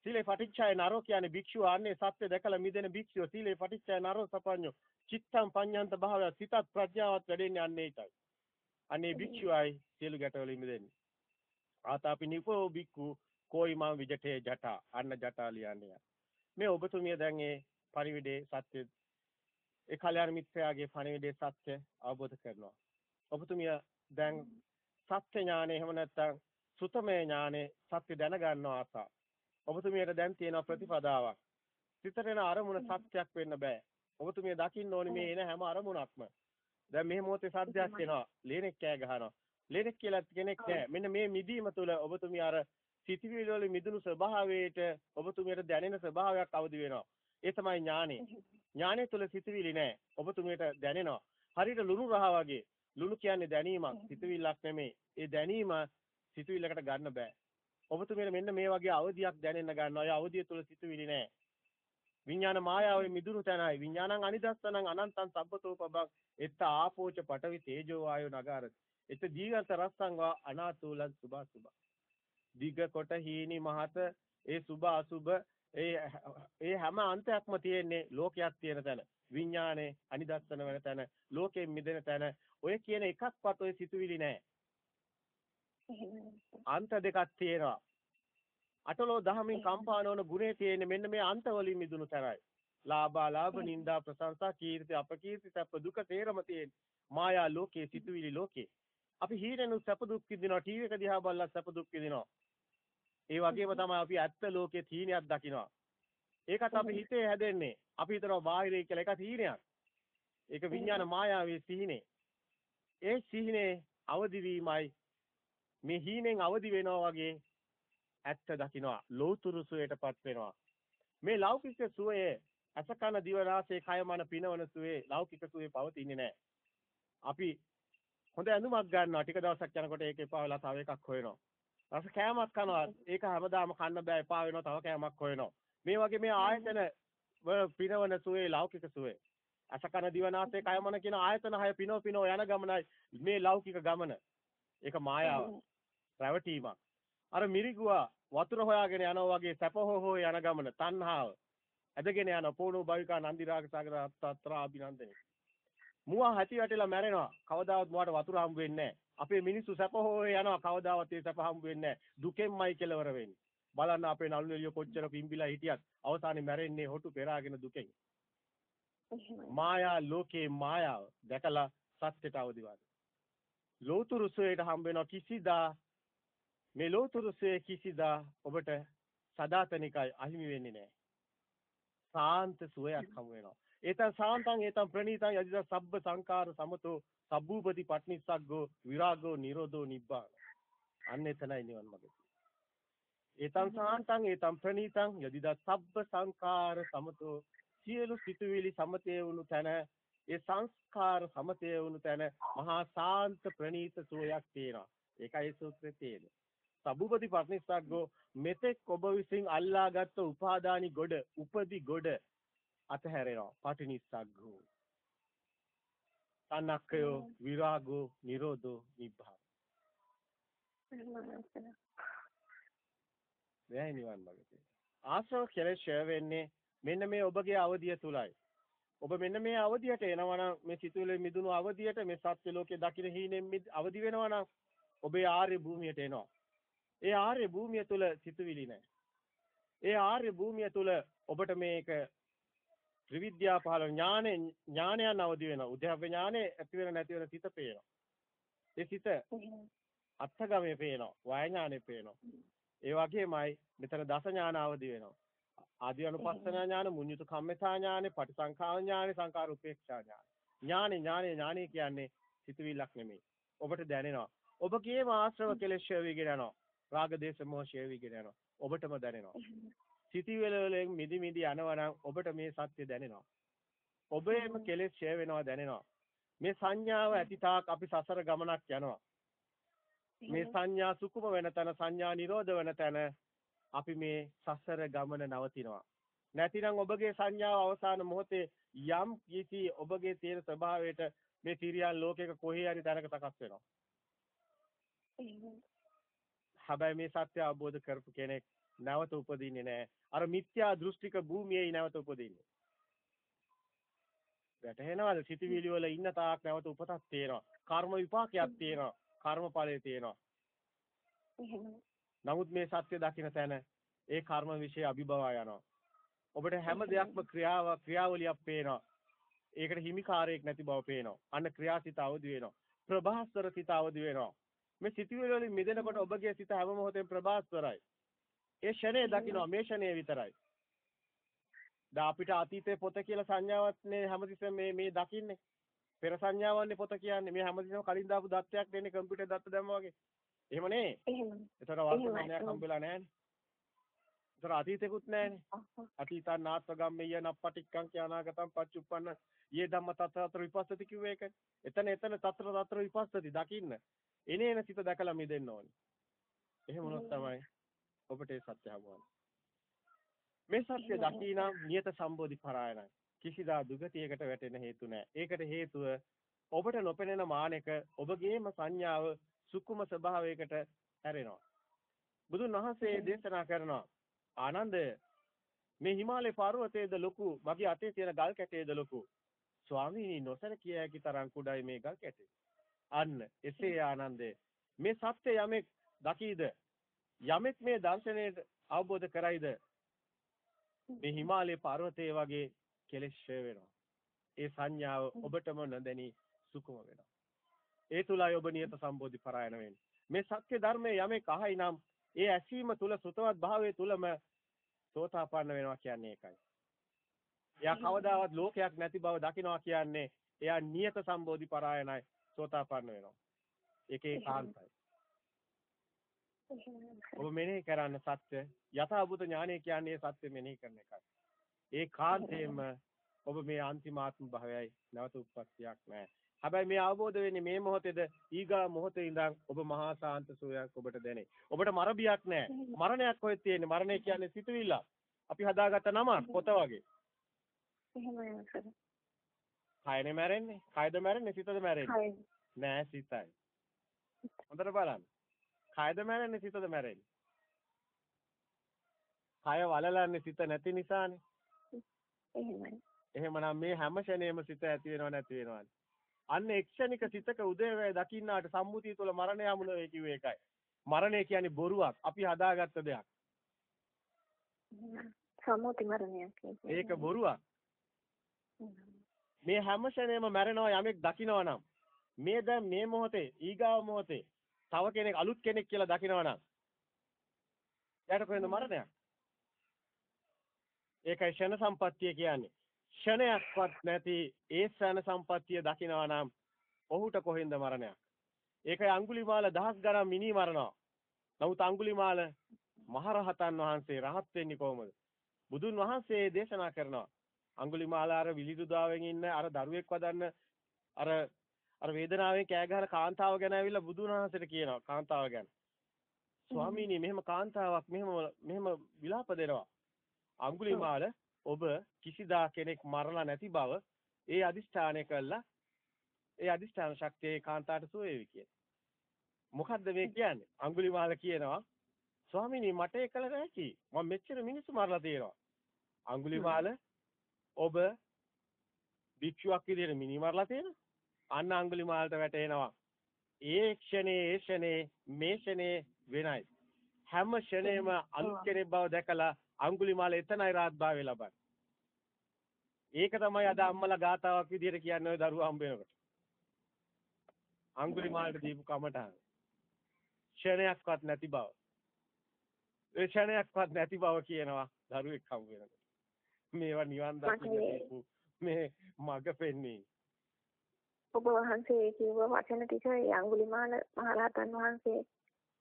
සීලේ පටිච්චය නරෝ කියන්නේ භික්ෂුව ආන්නේ සත්‍ය දැකලා මිදෙන භික්ෂුව සීලේ පටිච්චය නරෝ සපඤ්ඤෝ චිත්තම් පඤ්ඤන්ත භාවය සිතත් ප්‍රඥාවත් වැඩෙන්නේ අන්නේ ඒකයි. අනේ භික්ෂුවයි සියලු ගැටවලින් මිදෙන්නේ. ආතාපි නිපෝ බික්කු කෝයිමං විජටේ ජටා අන්න ජටා ලියන්නේ. මේ ඔබතුමිය දැන් ඒ පරිවිඩේ සත්‍ය ඒ කල්‍යාණ මිත්‍රයාගේ පණිවිඩයේ සත්‍ය අවබෝධ කරනවා. ඔබතුමිය දැන් සත්‍ය ඥානෙ එහෙම නැත්නම් සුතමේ ඥානෙ සත්‍ය දැනගන්න ආසා. ඔබතුමියට දැන් තියෙන ප්‍රතිපදාවක්. සිතට එන අරමුණ සත්‍යයක් වෙන්න බෑ. ඔබතුමිය දකින්න ඕනේ මේ එන හැම අරමුණක්ම. දැන් මේ මොහොතේ සත්‍යයක් එනවා. ලේනෙක් කෑ ගහනවා. ලේනෙක් කියලා කෙනෙක් නෑ. මෙන්න මේ මිදීම තුළ ඔබතුමිය අර සිතිවිලි වල මිදුණු ස්වභාවයට ඔබතුමියට දැනෙන ස්වභාවයක් අවදි වෙනවා. ඒ තමයි ඥානෙ. ඥානෙ තුල සිතුවිලි නෑ. ඔබතුමියට දැනෙනවා. හරියට ලුණු රහ වගේ. ලුණු කියන්නේ දැනීමක්, සිතුවිල්ලක් නෙමෙයි. ඒ දැනීම සිතුවිල්ලකට ගන්න බෑ. ඔබතුමියට මෙන්න මේ වගේ අවදියක් දැනෙන්න ගන්නවා. ඒ අවදිය තුල සිතුවිලි නෑ. විඥාන මායාවේ මිදුණු තැනයි. විඥානං අනිදස්සනං අනන්තං සබ්බතෝපබක් එත්ත ආපෝච පටවි තේජෝ වායෝ නගාරති. එත ජීවන්ත රස්සං වා අනාතුලං සුභා සුභා. දිග කොට හීනි මහත ඒ සුභ අසුභ ඒ ඒ හැම අන්තයක්ම තියෙන්නේ ලෝකයක් තියෙන තැන. විඥානේ අනිදස්සන වෙන තැන, ලෝකයෙන් මිදෙන තැන. ඔය කියන එකක්වත් ඔය සිතුවිලි නෑ. අන්ත දෙකක් තියෙනවා. අටලෝ දහමින් කම්පා නොවන ගුණේ තියෙන්නේ මෙන්න මේ අන්ත වලින් මිදුණු තරයි. ලාභා ලාභ නිന്ദා ප්‍රශංසා කීර්ති අපකීර්ති සැප දුක තේරම තියෙන්නේ. මායා ලෝකේ සිතුවිලි ලෝකේ. අපි හීනෙනු සැප දුක් විඳිනවා ටීවී එක දිහා බලලා සැප දුක් විඳිනවා. ඒ වගේම තමයි අපි ඇත්ත ලෝකයේ තීනයක් දකිනවා. ඒකත් අපි හිතේ හැදෙන්නේ. අපි හිතනවා බාහිරේ කියලා එක තීනයක්. ඒක විඥාන මායාවේ සිහිනේ. ඒ සිහිනේ අවදි වීමයි මේ හීනෙන් අවදි වෙනවා වගේ ඇත්ත දකිනවා. ලෝතුරු සුවයටපත් වෙනවා. මේ ලෞකික සුවයේ අසකන දිවරාසේ කය මන පිනවන සුවේ ලෞකික සුවේ පවතින්නේ නැහැ. අපි හොඳ ඇඳුමක් ගන්නවා. ටික දවසක් යනකොට ඒක එපා වෙලා තව එකක් හොයනවා. රස කෑමක් කනවා. ඒක හැමදාම කන්න බෑ. එපා වෙනවා තව කෑමක් හොයනවා. මේ වගේ මේ ආයතන පිනවන සුවේ ලෞකික සුවේ. අසකන දිවනාසය කයමන කියන ආයතන හය පිනෝ පිනෝ යන ගමනයි මේ ලෞකික ගමන. ඒක මායාව. රැවටීමක්. අර මිරිගුවා වතුර හොයාගෙන යනවා වගේ සැප හෝ යන ගමන තණ්හාව ඇදගෙන යන පොණෝ භවිකා නන්දිරාග සාගර අත්තත්‍රා අභිනන්දනේ මුවා හැටි වැටෙලා මැරෙනවා කවදාවත් මුවාට වතුර හම්බ වෙන්නේ නැහැ අපේ මිනිස්සු සැප හොය යනවා කවදාවත් ඒ සැප හම්බ වෙන්නේ නැහැ. දුකෙන්මයි කෙලවර වෙන්නේ. බලන්න අපේ නළු නිලිය කොච්චර පිම්බිලා හිටියත් අවසානයේ මැරෙන්නේ හොටු පෙරාගෙන දුකෙන්. මායා ලෝකේ මායාව දැකලා සත්‍යයට අවදිවාද. ලෝතුරු සුවේට හම්බ වෙන කිසිදා මේ ලෝතුරු සුවේ කිසිදා ඔබට සදාතනිකයි අහිමි වෙන්නේ නැහැ. සාන්ත සුවයක් හමු වෙනවා. ඒතන් සාන්තං ඒතන් ප්‍රණීතං යදිද සබ්බ සංකාර සමතෝ සබ්බූපති පට්නිස්සග්ගෝ විරාගෝ නිරෝධෝ නිබ්බාන. අන්න එතනයි නිවන් මඟ. ඒතං සාන්තං ඒතං ප්‍රණීතං යදිදා සබ්බ සංඛාර සමතෝ සියලු සිතුවිලි සමතේ වුණු තැන ඒ සංස්කාර සමතේ වුණු තැන මහා සාන්ත ප්‍රණීත සෝයක් තියෙනවා. ඒකයි සූත්‍රයේ තියෙන්නේ. සබ්බූපති පට්නිස්සග්ගෝ මෙතෙක් ඔබ විසින් අල්ලාගත් උපාදානි ගොඩ උපදි ගොඩ අතහැරෙනවා. පටිනිස්සග්ගෝ. අනක්කයෝ විරාගෝ නිරෝධෝ නිබ්බාන. මෙයයි නිවන් මාර්ගය ආශ්‍රව කෙලෙස් ඡය වෙන්නේ මෙන්න මේ ඔබගේ අවධිය තුලයි. ඔබ මෙන්න මේ අවධියට එනවා නම් මේ සිතුවිලි මිදුණු අවධියට මේ සත්‍ය ලෝකයේ දකින්න හීනෙන් අවදි වෙනවා නම් ඔබේ ආර්ය භූමියට එනවා ඒ ආර්ය භූමිය තුල සිතුවිලි නැහැ ඒ ආර්ය භූමිය තුල ඔබට මේක ත්‍රිවිද්‍යා පහළ ඥානෙ ඥානයන් අවදි වෙනවා. උද්‍යප්ප ඥානෙ ඇති වෙන නැති වෙන සිත පේනවා. ඒ සිත අත්ථගමේ පේනවා. වාය ඥානෙ පේනවා. ඒ වගේමයි මෙතන දස ඥාන අවදි වෙනවා. ආදී අනුපස්සන ඥාන, මුඤ්ඤුත කම්මතා ඥානෙ, පටිසංඛාන ඥානෙ, සංකාර උපේක්ෂා ඥානෙ. ඥානෙ ඥානෙ ඥානෙ කියන්නේ සිතුවිල්ලක් නෙමෙයි. ඔබට දැනෙනවා. ඔබගේම ආශ්‍රව කෙලෙස් ෂය වීගෙන යනවා. රාග දේශ මොහ ෂය වීගෙන යනවා. ඔබටම දැනෙනවා. සිටිවිල වලින් මිදි මිදි යනවා ඔබට මේ සත්‍ය දැනෙනවා. ඔබේම කෙලෙස් ඡය වෙනවා දැනෙනවා. මේ සංඥාව ඇතිතාක් අපි සසර ගමනක් යනවා. මේ සංඥා සුකුම වෙන තැන සංඥා නිරෝධ වෙන තැන අපි මේ සසර ගමන නවතිනවා. නැතිනම් ඔබගේ සංඥාව අවසාන මොහොතේ යම් කිසි ඔබගේ තියෙන ස්වභාවයට මේ තිරියන් ලෝකයක කොහේ හරි තැනක සකස් වෙනවා. හැබැයි මේ සත්‍ය අවබෝධ කරපු කෙනෙක් නැවත උපදින්නේ නැහැ. අර මිත්‍යා දෘෂ්ටික භූමියේ නැවත උපදින්නේ. වැටහෙනවද සිතුවිලි වල ඉන්න තාක් නැවත උපතක් තියෙනවා. කර්ම විපාකයක් තියෙනවා. කර්ම ඵලය තියෙනවා. නමුත් මේ සත්‍ය දකින්න තැන ඒ කර්ම વિશે අභිභවා යනවා. ඔබට හැම දෙයක්ම ක්‍රියාව ක්‍රියාවලියක් පේනවා. ඒකට හිමිකාරයක් නැති බව පේනවා. අන්න ක්‍රියාසිත අවදි වෙනවා. ප්‍රභාස්වර සිත අවදි වෙනවා. මේ සිතුවිලි වලින් මිදෙනකොට ඔබගේ සිත හැම මොහොතෙම ප්‍රභාස්වරයි. ඒ ෂණේ දකින්නවා මේ ෂණේ විතරයි. දැන් අපිට අතීතේ පොත කියලා සංඥාවක් නේ හැමතිස්සෙම මේ මේ දකින්නේ. පෙර සංඥාවන්නේ පොත කියන්නේ. මේ හැමතිස්සෙම කලින් දාපු දත්තයක් දෙන්නේ කම්පියුටර් දත්ත දැම්මා වගේ. එහෙම නේ? එහෙමයි. ඒතර වර්තමානයක් හම්බෙලා නැහැනේ. ඒතර අතීතෙකුත් නැහැනේ. අතීතං නාත්ව ගම්මෙය නප්පටික්කං ක්‍යානාගතං පච්චුප්පන්න යේ ධම්ම තතතර විපස්සති කිව්වේ ඒක. එතන එතන තතර තතර විපස්සති දකින්න. එනේන සිත දැකලා මිදෙන්න ඕනේ. එහෙම වුණොත් තමයි ඔබට ඒ සත්‍ය හමුවන්නේ. මේ සත්‍ය දකිනම් නියත සම්බෝධි පරායනයි. කිසිදා දුගතියකට වැටෙන්න හේතු නැහැ. ඒකට හේතුව ඔබට නොපෙනෙන මානෙක ඔබගේම සංඥාව සුකුම ස්වභාවයකට හැරෙනවා. බුදුන් වහන්සේ දේශනා කරනවා ආනන්ද මේ හිමාලය පර්වතයේද ලොකු මගේ අතේ තියෙන ගල් කැටයේද ලොකු ස්වාමීනි නොසල කිය හැකි තරම් කුඩයි මේ ගල් කැටේ අන්න එසේ ආනන්දේ. මේ සත්‍ය යමෙක් දකීද යමෙක් මේ දර්ශනයට අවබෝධ කරයිද? මේ හිමාලය පර්වතයේ වගේ කෙලෙස් වෙනවා. ඒ සංඥාව ඔබටම නොදැනී සුකුම වෙනවා. ඒ තුලයි ඔබ නියත සම්බෝධි පරායන වෙන්නේ. මේ සත්‍ය ධර්මයේ යමෙක් අහයි නම් ඒ ඇසීම තුල සුතවත් භාවයේ තුලම සෝතාපන්න වෙනවා කියන්නේ ඒකයි. එයා කවදාවත් ලෝකයක් නැති බව දකිනවා කියන්නේ එයා නියත සම්බෝධි පරායනයි සෝතාපන්න වෙනවා. ඒකේ කාන්තයි. ඔබ මෙනෙහි කරන්න සත්‍ය යථාභූත ඥානය කියන්නේ සත්‍ය මෙනෙහි කරන එකයි. ඒ කාන්තේම ඔබ මේ අන්තිමාත්ම භාවයයි නැවත උත්පත්තියක් නැහැ. හැබැයි මේ අවබෝධ වෙන්නේ මේ මොහොතේද ඊගා මොහොතේ ඉඳන් ඔබ මහා සාන්ත සෝයක් ඔබට දැනේ. ඔබට මරබියක් නැහැ. මරණයක් කොහෙද තියෙන්නේ? මරණය කියන්නේ සිතුවිල්ල. අපි හදාගත්ත නම පොත වගේ. එහෙමයි. කයනේ මැරෙන්නේ. කයද මැරෙන්නේ සිතද මැරෙන්නේ? නෑ සිතයි. හොඳට බලන්න. කයද මැරෙන්නේ සිතද මැරෙන්නේ? කය වලලන්නේ සිත නැති නිසානේ. එහෙමයි. එහෙමනම් මේ හැම ෂණේම සිත ඇති වෙනව නැති වෙනවනේ. අන්න එක්ෂණික සිතක උදේවැය දකින්නාට සම්මුතිය තුළ මරණය යමුන වේ කිව්වේ ඒකයි. මරණය කියන්නේ බොරුවක්. අපි හදාගත්ත දෙයක්. සම්මුති මරණයක් ඒක බොරුවක්. මේ හැම ෂණේම මැරෙනවා යමෙක් දකිනවා නම් මේ දැන් මේ මොහොතේ ඊගාව මොහොතේ තව කෙනෙක් අලුත් කෙනෙක් කියලා දකිනවා නම් එයාට කොහෙන්ද මරණයක්? ඒකයි ෂණ සම්පත්තිය කියන්නේ. ක්ෂණයක්වත් නැති ඒ ක්ෂණ සම්පත්තිය දකිනවා නම් ඔහුට කොහෙන්ද මරණයක්? ඒකයි අඟුලිමාල දහස් ගණන් මිනි මරනවා. නමුත් අඟුලිමාල මහරහතන් වහන්සේ රහත් වෙන්නේ කොහොමද? බුදුන් වහන්සේ දේශනා කරනවා. අඟුලිමාල අර විලිදුදාවෙන් ඉන්න අර දරුවෙක් වදන්න අර අර වේදනාවෙන් කෑ ගහන කාන්තාව ගැන ඇවිල්ලා බුදුන් වහන්සේට කියනවා කාන්තාව ගැන. ස්වාමීනි මෙහෙම කාන්තාවක් මෙහෙම මෙහෙම විලාප දෙනවා. අඟුලිමාල ඔබ කිසිදා කෙනෙක් මරලා නැති බව ඒ අදිෂ්ඨානය කළා ඒ අදිෂ්ඨාන ශක්තිය ඒකාන්තයට සුවේවි කියන. මොකද්ද මේ කියන්නේ? අඟුලිමාල කියනවා ස්වාමීනි මට ඒකල නැති. මම මෙච්චර මිනිස්සු මරලා තියෙනවා. අඟුලිමාල ඔබ භික්ෂුවක් විදිහට මිනි මරලා තියෙනවා. අන්න අඟුලිමාලට වැටෙනවා. ඒ ක්ෂණේ ඒ ක්ෂණේ මේ ක්ෂණේ වෙනයි. හැම ක්ෂණේම අලුත් කෙනෙක් බව දැකලා අඟුලිමාල එතනයි රාත්භාවය ලබන්නේ. ඒක තමයි අද අම්මලා ගාතාවක් විදිහට කියන්නේ ඔය දරුවා හම්බ වෙනකොට. අඟුලිමාලට දීපු කමටහන්. ක්ෂණයක්වත් නැති බව. ඒ ක්ෂණයක්වත් නැති බව කියනවා දරුවෙක් හම්බ වෙනකොට. මේවා නිවන් දකින්න මේ මග පෙන්වන්නේ. ඔබ වහන්සේ කිව්ව වචන ටික ඒ අඟුලිමාල මහරහතන් වහන්සේ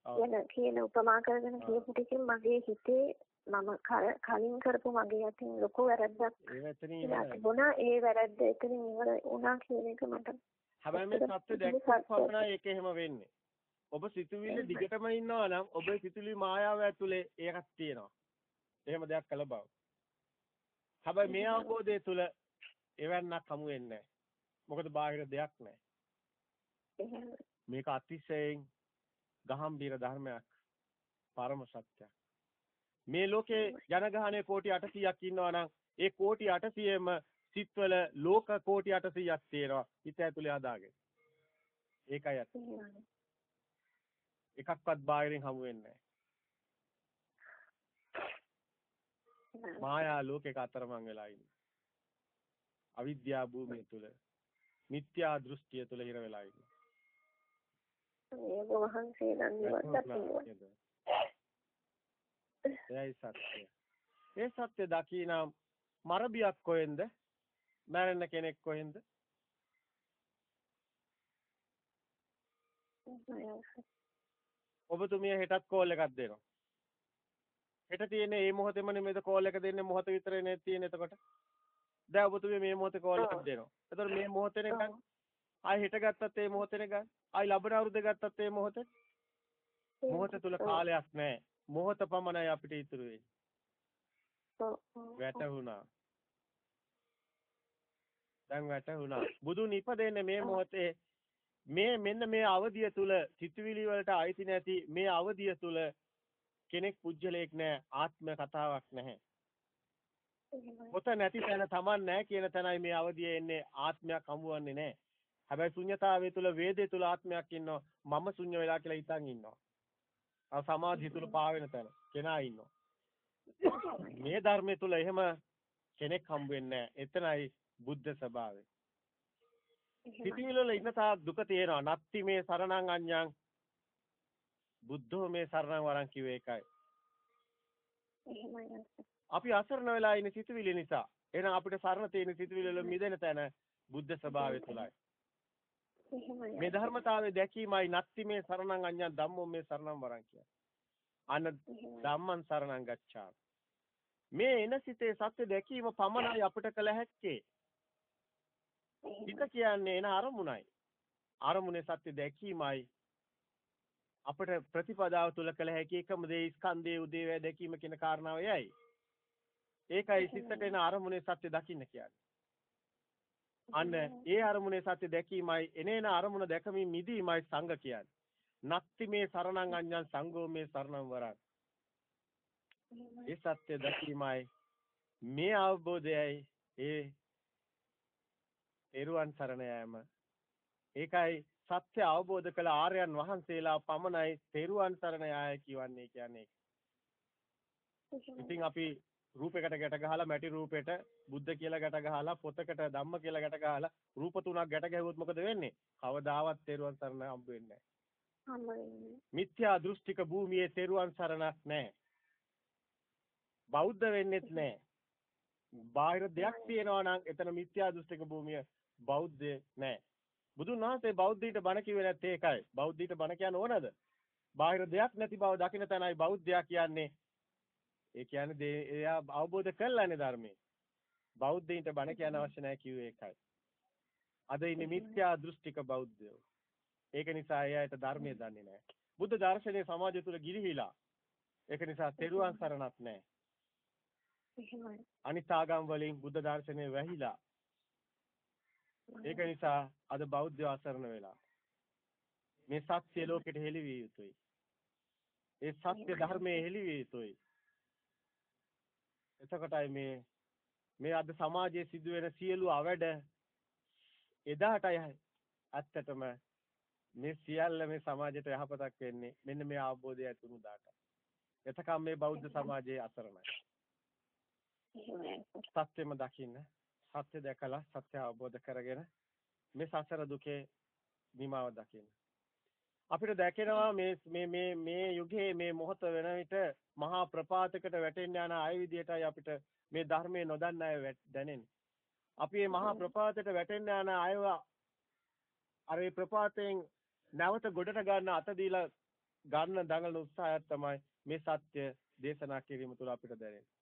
කියන කියන උපමා කරගෙන කියපු ටිකෙන් මගේ හිතේ මම කලින් කරපු මගේ අතින් ලොකු වැරද්දක් තිබුණා. ඒ වැරද්ද එතනින් ඉවර වුණා කියන එක මට හැබැයි මේ සත්‍ය දැක්කම පමණයි ඒක එහෙම වෙන්නේ. ඔබ සිතුවිලි දිගටම ඉන්නවා නම් ඔබ සිතුවිලි මායාව ඇතුලේ ඒකක් තියෙනවා. එහෙම දෙයක් කළ බව හැබැයි මේ අවබෝධය තුල එවන්නක් හමු වෙන්නේ මොකද බාහිර දෙයක් නැහැ. මේක අතිශයින් ගහම්බීර ධර්මයක් පරම සත්‍යයක්. මේ ලෝකේ ජනගහනය කෝටි 800ක් ඉන්නවා නම් ඒ කෝටි 800ෙම සිත්වල ලෝක කෝටි 800ක් තියෙනවා. හිත ඇතුලේ හදාගෙන. ඒකයි ඇත්ත. එකක්වත් බාහිරින් හමු වෙන්නේ නැහැ. මායා ලෝකයක අතරමං වෙලා ඉන්නේ. අවිද්‍යා භූමිය තුල මිත්‍යා දෘෂ්ටිය තුල හිර වෙලා ඉන්නේ. ඒක වහන්සේ නම්. එයයි සත්‍ය. ඒ සත්‍ය දකිනම් මරබියක් කොහෙන්ද? මැරෙන්න කෙනෙක් කොහෙන්ද? ඔබතුමිය හෙටත් කෝල් එකක් දෙනවා. හෙට තියෙන්නේ මේ මොහොතේම නෙමෙයිද කෝල් එක දෙන්නේ මොහොත විතරේ නේ තියෙන්නේ එතකොට. දැන් ඔබතුමිය මේ මොහොතේ කෝල් එකක් දෙනවා. එතකොට මේ මොහොතේ නිකන් ආයි හෙට ගත්තත් ඒ මොහොතේ නිකන් ආයි ලබන අවුරුද්දේ ගත්තත් ඒ මොහොතේ මොහොත තුල කාලයක් නැහැ. මොහොත පමණයි අපිට ඉතුරු වෙන්නේ. වැටුණා. දැන් වැටුණා. බුදුන් ඉපදෙන්නේ මේ මොහොතේ මේ මෙන්න මේ අවධිය තුල සිතුවිලි වලට අයිති නැති මේ අවධිය තුල කෙනෙක් පුජ්‍යලයක් නැහැ ආත්ම කතාවක් නැහැ. පොත නැති තැන Taman නැහැ කියන තැනයි මේ අවධිය එන්නේ ආත්මයක් හමුවන්නේ නැහැ. හැබැයි ශුන්්‍යතාවය තුල වේදේ තුල ආත්මයක් ඉන්නවා මම ශුන්‍ය වෙලා කියලා හිතන් ඉන්නවා. අර සමාධිය තුල පාවෙන තැන කෙනා ඉන්නවා. මේ ධර්මයේ තුල එහෙම කෙනෙක් හම්බ වෙන්නේ. එතනයි බුද්ධ ස්වභාවය. සිතිවිලි වල ඉන්න තාක් දුක තියෙනවා. නත්ති මේ සරණං අඤ්ඤං බුද්ධෝ මේ සරණං වරන් කිව්වේ ඒකයි. අපි අසරණ වෙලා ඉන්නේ සිතුවිලි නිසා. එහෙනම් අපිට සරණ තියෙන සිතුවිලි වල මිදෙන තැන බුද්ධ ස්වභාවය තුලයි. මේ ධර්මතාවය දැකීමයි නත්ති මේ සරණං අඤ්ඤං ධම්මෝ මේ සරණං වරන් කියන්නේ. අන ධම්මං සරණං ගච්ඡාමි. මේ එන සිතේ සත්‍ය දැකීම පමණයි අපිට කළ හැක්කේ. හිත කියන්නේ එන අරමුණයි. අරමුණේ සත්‍ය දැකීමයි අපිට ප්‍රතිපදාව තුල කළ හැකි එකම දේ ස්කන්ධයේ උදේවැය දැකීම කියන කාරණාව එයයි. ඒකයි සිතට එන අරමුණේ සත්‍ය දකින්න කියන්නේ. අන්න ඒ අරමුණේ සත්‍ය දැකීමයි එනේන අරමුණ දැකමින් මිදීමයි සංඝ කියන්නේ. නත්ති මේ සරණං අඤ්ඤං සංඝෝ මේ සරණං වරං. ඒ සත්‍ය දැකීමයි මේ අවබෝධයයි ඒ එරුවන් සරණ යෑම. ඒකයි සත්‍ය අවබෝධ කළ ආර්යයන් වහන්සේලා පමණයි තෙරුවන් සරණ යාය කියවන්නේ කියන්නේ. ඉතින් අපි රූපයකට ගැට ගහලා මැටි රූපෙට බුද්ධ කියලා ගැට ගහලා පොතකට ධම්ම කියලා ගැට ගහලා රූප තුනක් ගැට ගැහුවොත් මොකද වෙන්නේ? කවදාවත් තෙරුවන් සරණ හම්බ වෙන්නේ නැහැ. මිත්‍යා දෘෂ්ටික භූමියේ තෙරුවන් සරණක් නැහැ. බෞද්ධ වෙන්නෙත් නැහැ. බාහිර දෙයක් තියෙනවා නම් එතන මිත්‍යා දෘෂ්ටික භූමිය බෞද්ධ නැහැ. බුදුන් වහන්සේ බෞද්ධීට බණ කිව්වේ නැත්තේ ඒකයි. බෞද්ධීට බණ කියන්න ඕනද? බාහිර දෙයක් නැති බව දකින තැනයි බෞද්ධයා කියන්නේ. ඒ කියන්නේ එයා අවබෝධ කළානේ ධර්මයේ. බෞද්ධයින්ට බණ කියන්න අවශ්‍ය නැහැ කිව්වේ ඒකයි. අද ඉන්නේ මිත්‍යා දෘෂ්ටික බෞද්ධයෝ. ඒක නිසා එයාට ධර්මයේ දන්නේ නැහැ. බුද්ධ දර්ශනයේ සමාජය තුල ගිලිහිලා. ඒක නිසා තෙරුවන් සරණක් නැහැ. අනිත් ආගම් වලින් බුද්ධ දර්ශනය වැහිලා. ඒක නිසා අද බෞද්ධ අසරණ වෙලා. මේ සත්‍ය ලෝකෙට හෙළිවිය යුතුයි. ඒ සත්‍ය ධර්මයේ හෙළිවිය යුතුයි. එතකොටයි මේ මේ අද සමාජයේ සිදුවෙන සියලු අවැඩ එදාටයි ඇත්තටම මේ සියල්ල මේ සමාජයට යහපතක් වෙන්නේ මෙන්න මේ අවබෝධය ඇතුණු දාට. එතකම් මේ බෞද්ධ සමාජයේ අසරණයි. සත්‍යෙම දකින්න සත්‍ය දැකලා සත්‍ය අවබෝධ කරගෙන මේ සසර දුකේ නිමාව දකින්න. අපිට දැකෙනවා මේ මේ මේ මේ යුගයේ මේ මොහොත වෙන විට මහා ප්‍රපාතයකට වැටෙන්න යන අය විදියටයි අපිට මේ ධර්මයේ නොදන්න අය දැනෙන්නේ. අපි මේ මහා ප්‍රපාතයට වැටෙන්න යන අයව අර මේ ප්‍රපාතයෙන් නැවත ගොඩට ගන්න අත දීලා ගන්න දඟලන උත්සාහයක් තමයි මේ සත්‍ය දේශනා කිරීම තුළ අපිට දැනෙන්නේ.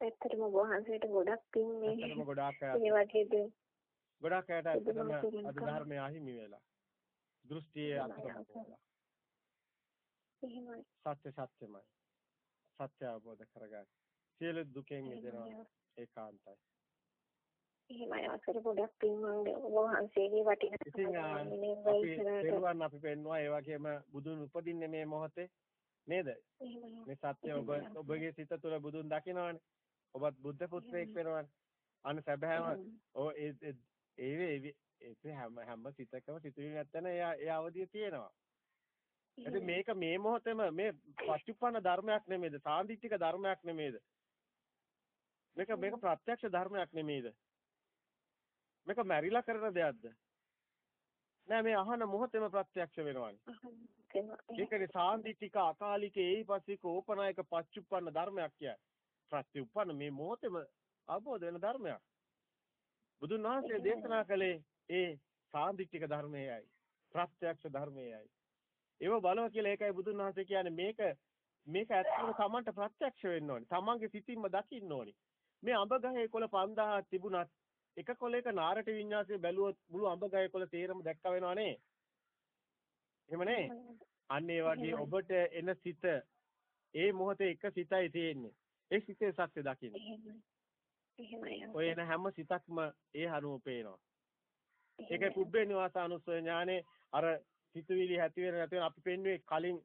ඇත්තටම වහන්සේට ගොඩක් පින් මේ ඇත්තටම ගොඩාක් මේ වගේ දේ ගොඩාක් අයට ඇත්තටම අද ධර්මය අහිමි වෙලා. දෘෂ්ටියේ අතරමඟ වෙලා. එහෙමයි. සත්‍ය සත්‍යමයි. සත්‍ය අවබෝධ කරගන්න. සියලු දුකෙන් මිදෙනවා ඒකාන්තයි. එහෙමයි අසර ගොඩක් පින් වහන්සේගේ වටිනා අපි පෙන්නවා ඒ වගේම බුදුන් උපදින්නේ මේ මොහොතේ නේද? මේ සත්‍ය ඔබ ඔබගේ සිත තුළ බුදුන් දකිනවනේ. ඔබත් බුද්ධ පුත්‍රයෙක් වෙනවනේ. අන්න සැබෑම ඔය ඒ ඒ ඒ හැම හැම සිතකම සිතුවිලි නැත්තන එයා ඒ අවදිය තියෙනවා. ඉතින් මේක මේ මොහොතේම මේ පටිපන්න ධර්මයක් නෙමෙයිද? සාන්දිටික ධර්මයක් නෙමෙයිද? මේක මේක ප්‍රත්‍යක්ෂ ධර්මයක් නෙමෙයිද? මේක මැරිලා කරන දෙයක්ද? නෑ මේ අහන මොහොතේම ප්‍රත්‍යක්ෂ වෙනවානේ. ඒකනේ සාන්දිටික අකාලික ඒයිපස්සික ඕපනායක පච්චුප්පන්න ධර්මයක් කියන්නේ. ප්‍රත්‍යුප්පන්න මේ මොහොතේම අවබෝධ වෙන ධර්මයක්. බුදුන් වහන්සේ දේශනා කළේ ඒ සාන්දිටික ධර්මයයි. ප්‍රත්‍යක්ෂ ධර්මයයි. ඒව බලව කියලා ඒකයි බුදුන් වහන්සේ කියන්නේ මේක මේක ඇත්තම තමන්ට ප්‍රත්‍යක්ෂ වෙන්න ඕනේ. තමන්ගේ සිතින්ම දකින්න ඕනේ. මේ අඹ ගහේ කොළ 5000ක් තිබුණත් එක කොළයක නාරට විඤ්ඤාසය බැලුවොත් මුළු අඹ ගහේ කොළ තේරම දැක්ක වෙනවා නේ. එහෙම නේ? අන්න ඒ වගේ ඔබට එන සිත ඒ මොහොතේ එක සිතයි තියෙන්නේ. ඒ සිතේ සත්‍ය දකින්න. ඔය එන හැම සිතක්ම ඒ හනුව පේනවා. ඒකයි පුබ්බේ නිවාසානුස්සය ඥානේ අර සිතුවිලි ඇති වෙන නැති වෙන අපි පෙන්වුවේ කලින්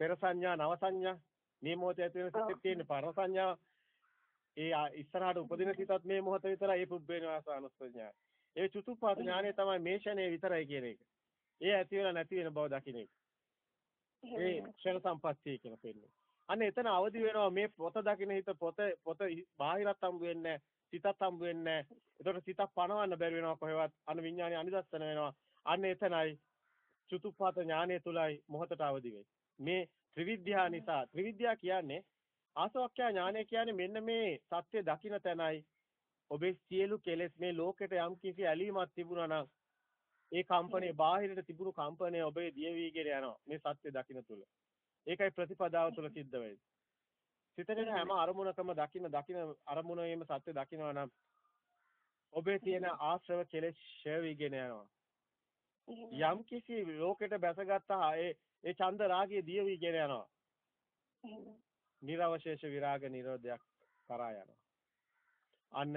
පෙර සංඥා නව සංඥා මේ මොහොතේ ඇති වෙන සිතේ තියෙන පර සංඥා ඒ ඉස්සරහට උපදින සිතත් මේ මොහොත විතරයි ඒ පුබ්බේ නිවාසානුස්සඥා. ඒ චුතුප්පාද ඥානය තමයි මේ ෂණේ විතරයි කියන එක. ඒ ඇති වෙලා නැති වෙන බව දකින්න එක. ඒ ක්ෂණ සම්පත්තිය කියලා පෙන්නේ. අන්න එතන අවදි වෙනවා මේ පොත දකින්න හිත පොත පොත බාහිරත් හම්බ වෙන්නේ සිතත් හම්බ වෙන්නේ එතකොට සිතක් පණවන්න බැරි වෙනවා කොහෙවත් අන්න විඥානේ අනිදස්සන වෙනවා. අන්න එතනයි චුතුප්පාත ඥානය තුලයි මොහතට අවදි වෙන්නේ. මේ ත්‍රිවිද්‍යා නිසා ත්‍රිවිද්‍යා කියන්නේ ආසවක්ඛ්‍යා ඥානය කියන්නේ මෙන්න මේ සත්‍ය දකින්න තැනයි ඔබේ සියලු කෙලෙස් මේ ලෝකෙට යම් කිසි ඇලීමක් තිබුණා නම් ඒ කම්පණය බාහිරට තිබුණු කම්පණය ඔබේ දිය වීගෙන යනවා මේ සත්‍ය දකින්න තුල. ඒකයි ප්‍රතිපදාව තුල සිද්ධ වෙන්නේ. සිතේ හැම අරමුණකම දකින්න දකින්න අරමුණේම සත්‍ය දකින්නවා නම් ඔබේ තියෙන ආශ්‍රව කෙලෙස් ෂය වීගෙන යනවා. යම් කිසි ලෝකෙට බැසගත්තා ඒ ඒ චන්ද රාගයේ දිය වීගෙන යනවා. නිර්වශේෂ විරාග නිරෝධයක් කරා යනවා. අන්න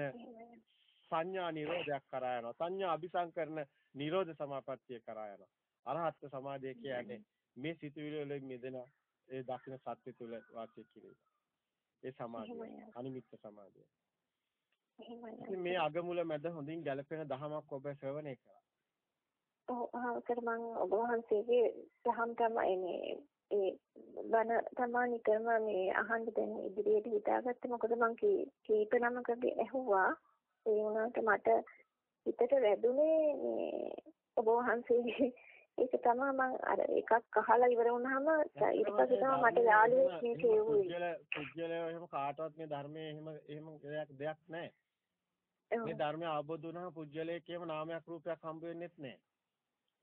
සංඥා නිරෝධයක් කරා යනවා. සංඥා අபிසංකරණ නිරෝධ සමාපත්තිය කරා යනවා. අරහත් සමාධිය කියන්නේ මේ සිතුවිලි වලින් මිදෙන ඒ දකින්න සත්‍ය තුල වාසය කිරීම. ඒ සමාධිය අනිමිත්ත සමාධිය. මේ අගමුල මැද හොඳින් ගැලපෙන දහමක් ඔබ ශ්‍රවණය කරා. ඔව් අහකට මම ඔබ වහන්සේගේ දහම් තමයි මේ ඒ බන තමා නිකර්ම මේ අහන්න දැන් ඉදිරියට හිතාගත්තේ මොකද මං කීප නමකගේ ඇහුවා ඒ වුණාට මට හිතට වැදුනේ මේ ඔබ වහන්සේගේ ඒක තමයි මං අර එකක් අහලා ඉවර වුණාම ඊට පස්සේ තමයි මට යාළුවෙක් මේක එව්වේ. පුජ්‍යල පුජ්‍යල එහෙම කාටවත් මේ ධර්මයේ එහෙම එහෙම දෙයක් දෙයක් නැහැ. මේ ධර්මය අවබෝධ වුණාම පුජ්‍යලයේ කියම නාමයක් රූපයක් හම්බ වෙන්නේත් නැහැ.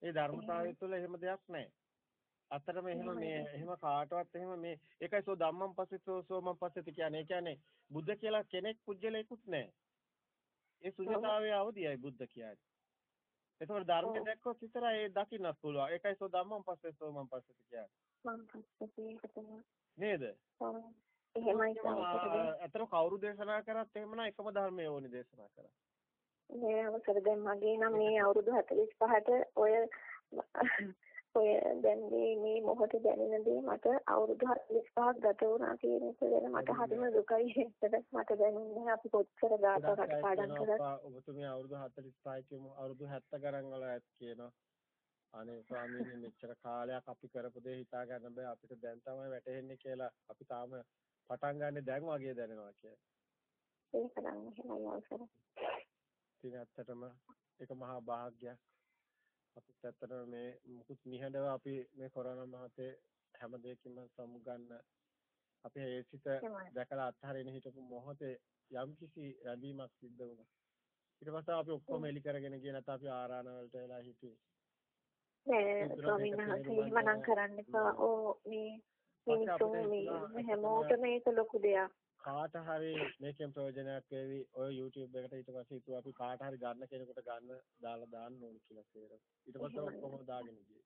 ඒ ධර්මතාවය තුළ එහෙම දෙයක් නැහැ. අතරම එහෙම මේ එහෙම කාටවත් එහෙම මේ ඒකයි සෝ ධම්මං පස්සෙතෝ සෝමං පස්සෙති කියන්නේ. ඒ කියන්නේ බුද්ධ කියලා කෙනෙක් පුජ්‍යලයකුත් නැහැ. ඒ ශුන්‍යතාවයේ අවදියයි බුද්ධ කියන්නේ. ඒතකොට ධර්මයේ දැක්කොත් විතරයි ඒ දකින්නත් පුළුවන්. ඒකයි සෝ ධම්මං පස්සෙතෝ සෝමං පස්සෙති කියන්නේ. මං නේද? එහෙමයි අතන කවුරු දේශනා කරත් එහෙමනම් එකම ධර්මයේ ඕනි දේශනා කරා. මේ අවසර දැන් මගේ නම් මේ අවුරුදු 45ට ඔය ඔය දැන් මේ මේ මොහොතේ දැනෙන දේ මට අවුරුදු 45ක් ගත වුණා කියන එක ගැන මට හරිම දුකයි. ඒකට මට දැනුන්නේ අපි කොච්චර ගාතකට පාඩම් කරා ඔබතුමිය අවුරුදු 45 කියමු. අවුරුදු 70 ගණන් වල ඇත් කියනවා. අනේ ස්වාමීනි මෙච්චර කාලයක් අපි කරපු දේ හිතා ගන්න බෑ. අපිට දැන් තමයි වැටහෙන්නේ කියලා අපි තාම පටන් ගන්න දැන් වගේ දැනෙනවා කියලා. ඒක නම් එහෙමයි අවසර ඉතින් ඇත්තටම ඒක මහා භාග්යක් අපිත් ඇත්තටම මේ මුකුත් නිහඬව අපි මේ කොරෝනා මහතේ හැම දෙයකින්ම සමුගන්න අපේ ඒ සිත දැකලා අත්හරින හිටපු මොහොතේ යම්කිසි රැඳීමක් සිද්ධ වුණා. ඊට පස්සේ අපි ඔක්කොම එලි කරගෙන ගියේ නැත්නම් අපි ආරාණ වලට වෙලා හිටියේ. නෑ ස්වාමීන් වහන්සේ එහෙමනම් කරන්න එපා. ඕ මේ මිනිස්සුන් මේ හැමෝටම මේක ලොකු දෙයක්. කාට හරි මේකෙන් ප්‍රයෝජනයක් වේවි? ඔය YouTube එකට ඊට පස්සේ හිතුවා අපි කාට හරි ගන්න කෙනෙකුට ගන්න දාලා දාන්න ඕන කියලා සේරම ඊට පස්සේ ඔක්කොම දාගෙන ගියේ.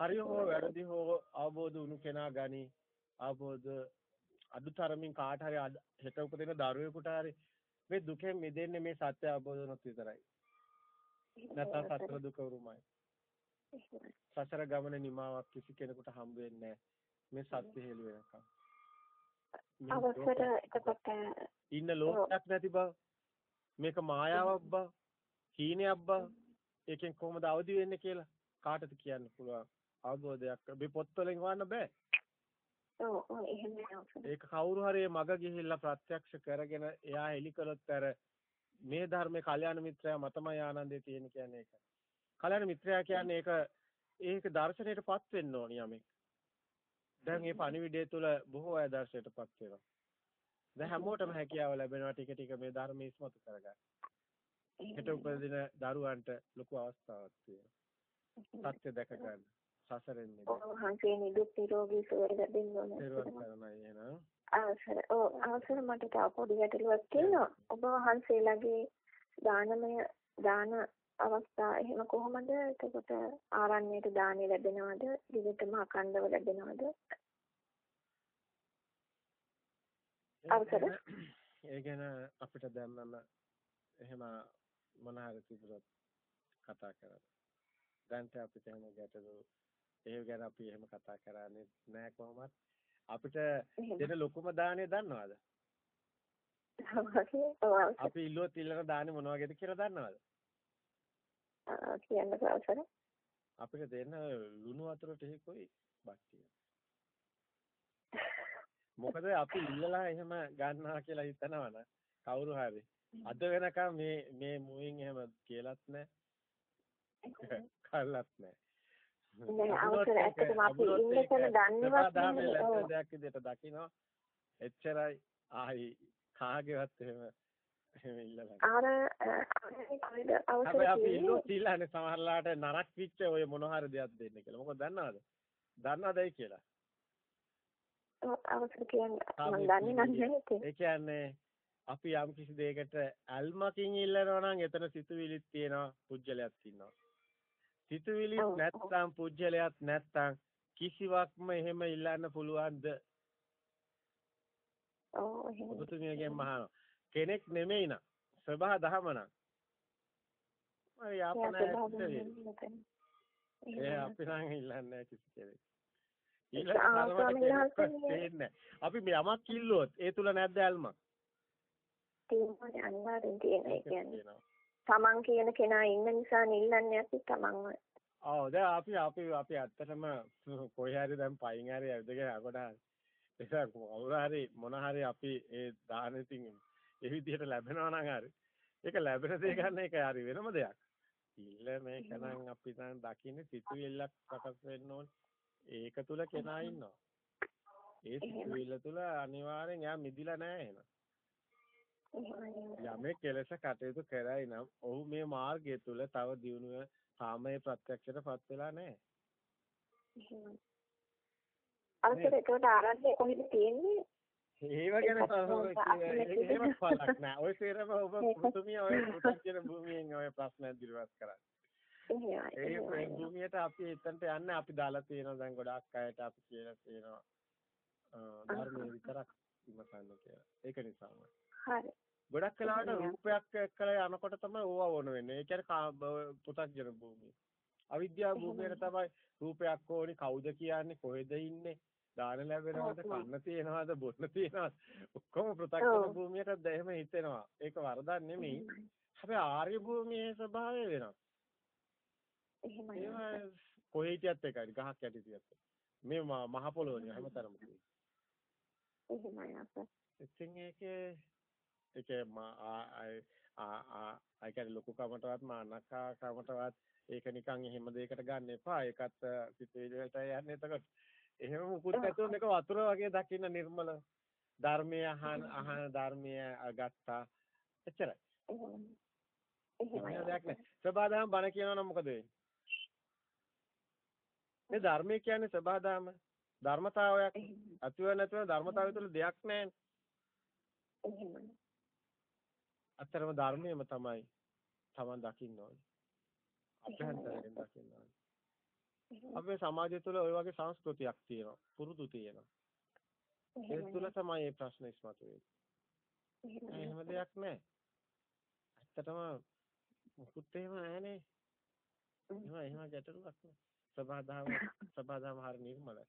හරි හෝ වැරදි හෝ අවබෝධ වුණු කෙනා ගනි. අවබෝධ අදුතරමින් කාට හරි හෙට උපදින දරුවෙකුට හරි මේ දුකෙන් මිදෙන්නේ මේ සත්‍ය අවබෝධ වුණොත් විතරයි. නැත්නම් සතර දුක උරුමයි. සසර ගමන නිමාවක් කිසි කෙනෙකුට හම්බ වෙන්නේ මේ සත්‍ය හෙළි වෙනකම් අවසර එතකොට ඉන්න ලෝකයක් නැති බව මේක මායාවක් බව, හීනයක් බව, ඒකෙන් කොහොමද අවදි වෙන්නේ කියලා කාටද කියන්න පුළුවන් අවබෝධයක් මේ පොත්වලින් හොයන්න බෑ. ඒක කවුරු හරි මග ගිහිල්ලා ප්‍රත්‍යක්ෂ කරගෙන එයා හෙලි කළොත් අර මේ ධර්මයේ කල්යාණ මිත්‍රයා මතමයි ආනන්දේ තියෙන කියන්නේ ඒක. කල්යාණ මිත්‍රයා කියන්නේ ඒක ඒක දර්ශනයටපත් වෙන්න ඕනි යමෙක්. දැන් මේ පණිවිඩය තුළ බොහෝ අය දර්ශනයටපත් වෙනවා. දැන් හැමෝටම හැකියාව ලැබෙනවා ටික ටික මේ ධර්මයේ ඉස්මතු කරගන්න. හෙට උපදින දරුවන්ට ලොකු අවස්ථාවක් තියෙනවා. සත්‍ය දැක ගන්න. සසරෙන් මිදෙන්න. ඔව් හන්සේ නිදුක් නිරෝගී සුවය ලැබෙන්න ඕනේ. පෙරවන් කරනයි එහෙනම්. අවසර ඔව් අවසර මට තව පොඩි ගැටලුවක් තියෙනවා. ඔබ වහන්සේලාගේ දානමය දාන අවස්ථා එහෙම කොහොමද? එතකොට ආරණ්‍යයට දානෙ ලැබෙනවද? දිවිතම අඛණ්ඩව ලැබෙනවද? අවසර ඒ ගැන අපිට දැන් එහෙම මොන හරි තිබුණොත් කතා කරන්න. දැන්ට අපිට එහෙම ගැටලු ඒ ගැන අපි එහෙම කතා කරන්නේ නැහැ කොහොමත්. අපිට දෙන ලොකුම දාණය දන්නවද? අපි ඉල්ලුවොත් ඉල්ලන දාණය මොන වගේද කියලා දන්නවද? කියන්න අවසර. අපිට දෙන්න ලුණු වතුර ටිකකුයි බක්තිය. මොකද අපි ඉල්ලලා එහෙම ගන්නවා කියලා හිතනවනේ කවුරු හරි. අද වෙනකම් මේ මේ මුවින් එහෙම කියලත් නැහැ කල්ලත් නැහැ නෑ අවසර ඇත්තටම අපි ඉන්න තැන දන්නේවත් නෑ. දෙයක් විදිහට දකින්න එච්චරයි. ආයි කාගේවත් එහෙම අර අවසර අපි ඉල්ලුවොත් ඉල්ලන්නේ සමහරලාට නරක් පිච්ච ඔය මොන හරි දෙයක් දෙන්න කියලා. මොකද දන්නවද? දන්නවදයි කියලා? අවසර කියන්නේ ඒ කියන්නේ අපි යම් කිසි දෙයකට අල්මකින් ඉල්ලනවා නම් එතන සිතුවිලිත් තියෙනවා පුජ්‍යලයක් තියෙනවා. සිතුවිලිත් නැත්තම් පුජ්‍යලයක් නැත්තම් කිසිවක්ම එහෙම ඉල්ලන්න පුළුවන්ද? ඔව් එහෙම. ඔබතුමියගෙන් මහාන කෙනෙක් නෙමෙයි නා. සබහා දහම නම්. මම යාපන ඒ අපි නම් ඉල්ලන්නේ කිසි කෙනෙක්. අපි යමක් කිල්ලුවොත් ඒ තුල නැද්ද ඇල්මක්? තියෙනවා අනිවාර්යෙන් තියෙන ඒ කියන්නේ තමන් කියන කෙනා ඉන්න නිසා නිල්ලන්නේ අපි තමන්ව. ඔව් දැන් අපි අපි අපි ඇත්තටම කොහේ හරි දැන් පයින් හරි ඇවිදගෙන අකොට ඒක කවුරු හරි මොන හරි අපි ඒ දානෙතින් ඒ විදිහට ලැබෙනවා නම් හරි. ඒක ලැබෙන දේ ගන්න එක හරි වෙනම දෙයක්. ඉල්ල මේකනම් අපි දැන් දකින්නේ සිතුවිල්ලක් සකස් වෙන්න ඕනේ. ඒක තුල කෙනා ඉන්නවා. ඒ සිතුවිල්ල තුල අනිවාර්යෙන් එයා මිදිලා නැහැ එහෙනම්. යමෙක් කෙලෙස කටයුතු කරයි නම් ඔහු මේ මාර්ගය තුල තව දියුණුව සාමයේ ප්‍රත්‍යක්ෂයටපත් වෙලා නැහැ. අවසර ඒකට ආරම්භය කොහෙද තියෙන්නේ? ඒව ගැන එහෙම පළක් නෑ. ඔය සේරම ඔබ පුතුමිය ඔය පුතුමිය භූමියෙන් ඔය ප්‍රශ්න ඉදිරිපත් කරන්නේ. ඒ භූමියට අපි එතනට යන්නේ අපි දාලා තියෙනවා දැන් ගොඩාක් අයට අපි කියලා තියෙනවා. ධර්මයේ විතරක් ඉමසන්න කියලා. ඒක නිසාම. හරි. ගොඩක් වෙලාවට රූපයක් එක්කලා යනකොට තමයි ඕවා වොන වෙන්නේ. ඒ කියන්නේ පුතග්ජන භූමිය. අවිද්‍යාව භූමියට තමයි රූපයක් ඕනි කවුද කියන්නේ කොහෙද ඉන්නේ දාන ලැබෙනවද කන්න තියනවද බොන්න තියනවද ඔක්කොම පෘථග්ජන භූමියට එහෙම හිතෙනවා. ඒක වරදක් නෙමෙයි. හැබැයි ආර්ය භූමියේ ස්වභාවය වෙනවා. එහෙමයි. කොහේ හිටියත් එකයි ගහක් යට හිටියත්. මේ මහ පොළොවනේ තියෙන්නේ. එහෙමයි අප්පා. ඉතින් ඒකේ ඒකේ ආ කියන්නේ ලොකු කමටවත් මානකා කමටවත් ඒක නිකන් එහෙම දෙයකට ගන්න එපා. ඒකත් සිතේ වලට යන්නේ එතකොට. එහෙම මුකුත් නැතුව මේක වතුර වගේ දකින්න නිර්මල ධර්මයේ අහන අහන ධර්මයේ ගත්තා. එච්චරයි. එහෙම දෙයක් නෑ. සබාදාම බණ කියනවනම් මොකද වෙන්නේ? මේ ධර්මයේ කියන්නේ සබාදාම ධර්මතාවයක්. අතිව නැතුව ධර්මතාවය තුළ දෙයක් නැහැ. එහෙමයි. අත්‍තරම ධර්මයේම තමයි Taman දකින්න ඕනේ. අභ්‍යන්තරයෙන් දකින්න ඕනේ. අපේ සමාජය තුළ ওই වගේ සංස්කෘතියක් තියෙනවා. පුරුදු තියෙනවා. ඒ තුළ තමයි මේ ප්‍රශ්න ඉස්මතු වෙන්නේ. එහෙම දෙයක් නැහැ. ඇත්තටම මුකුත් එහෙම නැහනේ. එහෙම එහෙම ගැටලුවක් නෑ. සබහාදාම සබහාදාම හරිය නිර්මලයි.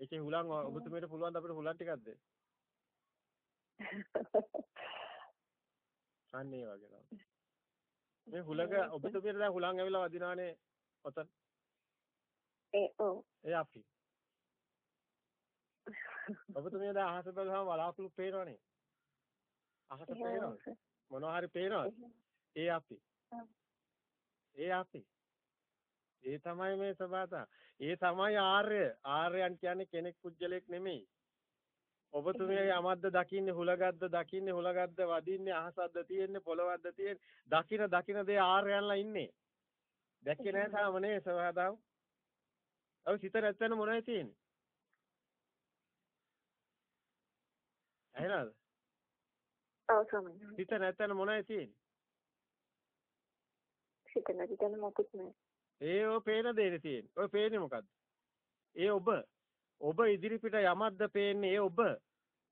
ඒකේ හුලං ඔබතුමීට පුළුවන් අපිට හුලං ටිකක් දෙන්න. අන්න ඒ වගේ තමයි. මේ හුලඟ ඔබතුමියට දැන් හුලං ඇවිල්ලා වදිනානේ ඔතන. ඒ ඔව්. ඒ අපි. ඔබතුමිය දැන් අහස බලහම බලාකුළු පේනවනේ. අහස පේනවද? මොනවා හරි පේනවද? ඒ අපි. ඒ අපි. ඒ තමයි මේ සබාතා. ඒ තමයි ආර්ය. ආර්යයන් කියන්නේ කෙනෙක් කුජලයක් නෙමෙයි. ඔබතුමියගේ යමද්ද දකින්නේ හුලගද්ද දකින්නේ හුලගද්ද වදින්නේ අහසද්ද තියෙන්නේ පොළවද්ද තියෙන්නේ දකින දකින දේ ආර්යයන්ලා ඉන්නේ. දැක්කේ නැහැ තාම නේ සබාතාව. ඔව් සිත නැත්තන මොනවද තියෙන්නේ? ඇහෙනවද? ඔව් ස්වාමීනි. සිත නැත්තන මොනවද තියෙන්නේ? සිත නැතිනම් මොකුත් නැහැ. ඒ ඔය පේන දේනේ තියෙන්නේ. ඔය පේන්නේ මොකද්ද? ඒ ඔබ. ඔබ ඉදිරි පිට යමක්ද පේන්නේ ඒ ඔබ.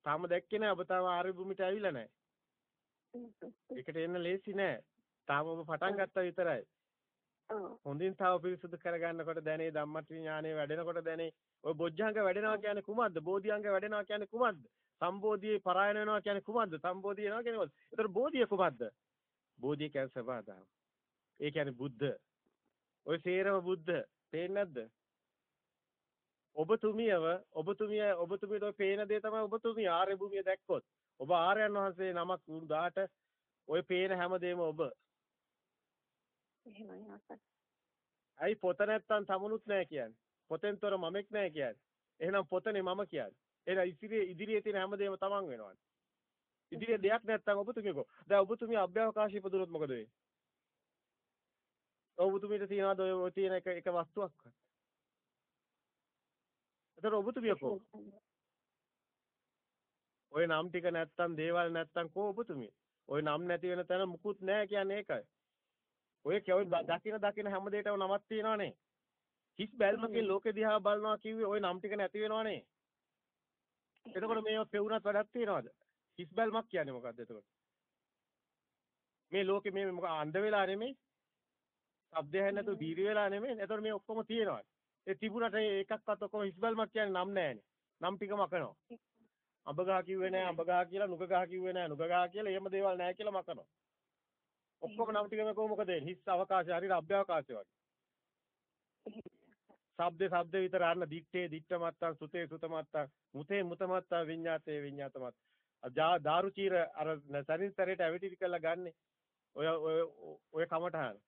තාම දැක්කේ නැහැ. ඔබ තාම ආර්ය භූමිට ඇවිල්ලා නැහැ. ඒකට එන්න ලේසි නෑ. තාම ඔබ පටන් ගත්තා විතරයි. හොඳින් තව පිරිසුදු කරගන්නකොට දැනේ ධම්මත්‍රි ඥානෙ වැඩෙනකොට දැනේ ඔය බොජ්ජංග වැඩෙනවා කියන්නේ කුමක්ද? බෝධිංග වැඩෙනවා කියන්නේ කුමක්ද? සම්බෝධියේ පරායන වෙනවා කියන්නේ කුමක්ද? සම්බෝධිය වෙනවා කියන්නේ මොකද? ඒතර බෝධිය කුමක්ද? බෝධිය කියන්නේ සබදාම. ඒ කියන්නේ බුද්ධ. ඔය සේරම බුද්ධ. පේන්නේ නැද්ද? ඔබතුමියව ඔබතුමිය ඔබතුමියට ඔය පේන දේ තමයි ඔබතුමිය ආර්ය භූමිය දැක්කොත්. ඔබ ආර්යයන් වහන්සේ නමක් වුණාට ඔය පේන හැමදේම ඔබ. එහෙමයි අපත්. ඇයි පොත නැත්තම් තමුණුත් නැහැ කියන්නේ. පොතෙන්තර මමෙක් නැහැ කියන්නේ. එහෙනම් පොතනේ මම කියන්නේ. එහෙනම් ඉදිරියේ ඉදිරියේ තියෙන හැමදේම තමන් වෙනවා. ඉදිරියේ දෙයක් නැත්තම් ඔබතුමියකෝ. දැන් ඔබතුමිය අභ්‍යවකාශී ඉපදුනොත් මොකද වෙන්නේ? ඔබතුමියට තියනවාද ඔය තියෙන එක එක වස්තුවක්? එතකොට ඔබතුමියකෝ. ඔය නම් ටික නැත්තම් දේවල් නැත්තම් කෝ ඔබතුමිය? ඔය නම් නැති වෙන තැන මුකුත් නැහැ කියන්නේ ඒකයි. ඔය කියොයි දකින දකින හැම දෙයකම නමක් තියෙනවනේ. හිස් බැල්මකින් ලෝකෙ දිහා බලනවා කිව්වේ ওই නම් ටික නැති වෙනවනේ. එතකොට මේව පෙවුනත් වැඩක් තියනවද? හිස් බැල්මක් කියන්නේ මොකද්ද එතකොට? මේ ලෝකෙ මේ මොකක් අන්ධ වෙලා නෙමෙයි. ඇහෙන්නේ නැතුව දීර්ය වෙලා නෙමෙයි. එතකොට මේ ඔක්කොම තියෙනවා. ඒ තිබුණට ඒකක්වත් ඔක්කොම හිස් බැල්මක් කියන්නේ නම් නැහැනේ. නම් ටික මකනවා. අඹ ගහ කිව්වේ නැහැ අඹ ගහ කියලා නුග ගහ කිව්වේ නැහැ නුග ගහ කියලා එහෙම දේවල් නැහැ කියලා මකනවා. ඔක්කොම නම් ටිකම කොහොමද වෙන්නේ? හිස් අවකාශය හරියට අභ්‍යවකාශය වගේ. ශබ්දේ ශබ්දේ විතර අන්න දිත්තේ දිත්ත මත්තං සුතේ සුත මත්තං මුතේ මුත මත්තං විඤ්ඤාතේ විඤ්ඤාත මත්. දාරුචීර අර සරින්තරයට ඇවිටිලි කරලා ගන්නෙ. ඔය ඔය ඔය කමටහන.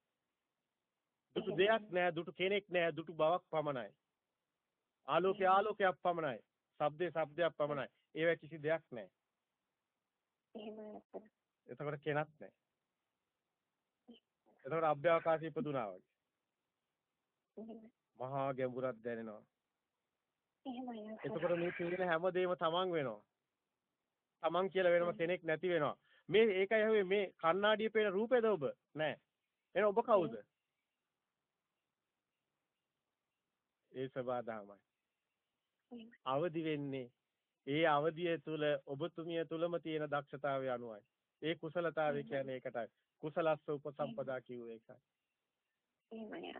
දුටු දෙයක් නෑ දුටු කෙනෙක් නෑ දුටු බවක් පමණයි. ආලෝකය ආලෝකයක් පමණයි. ශබ්දේ ශබ්දයක් පමණයි. ඒව කිසි දෙයක් නෑ. එහෙමයි එතකොට කෙනක් නෑ. එතකොට අභ්‍යවකාශය ඉපදුනා වගේ. මහා ගැඹුරක් දැනෙනවා. එහෙමයි. එතකොට මේ තියෙන හැමදේම තමන් වෙනවා. තමන් කියලා වෙනම කෙනෙක් නැති වෙනවා. මේ ඒකයි හැවේ මේ කණ්ණාඩියේ පේන රූපේද ඔබ? නෑ. එහෙනම් ඔබ කවුද? ඒ සබදාමයි. අවදි වෙන්නේ ඒ අවදිය තුල ඔබතුමිය තුලම තියෙන දක්ෂතාවය අනුවයි. ඒ කුසලතාවය කියන්නේ ඒකටයි. කුසලස්ස උපසම්පදා කිව්වේ ඒකයි. එහෙමයි.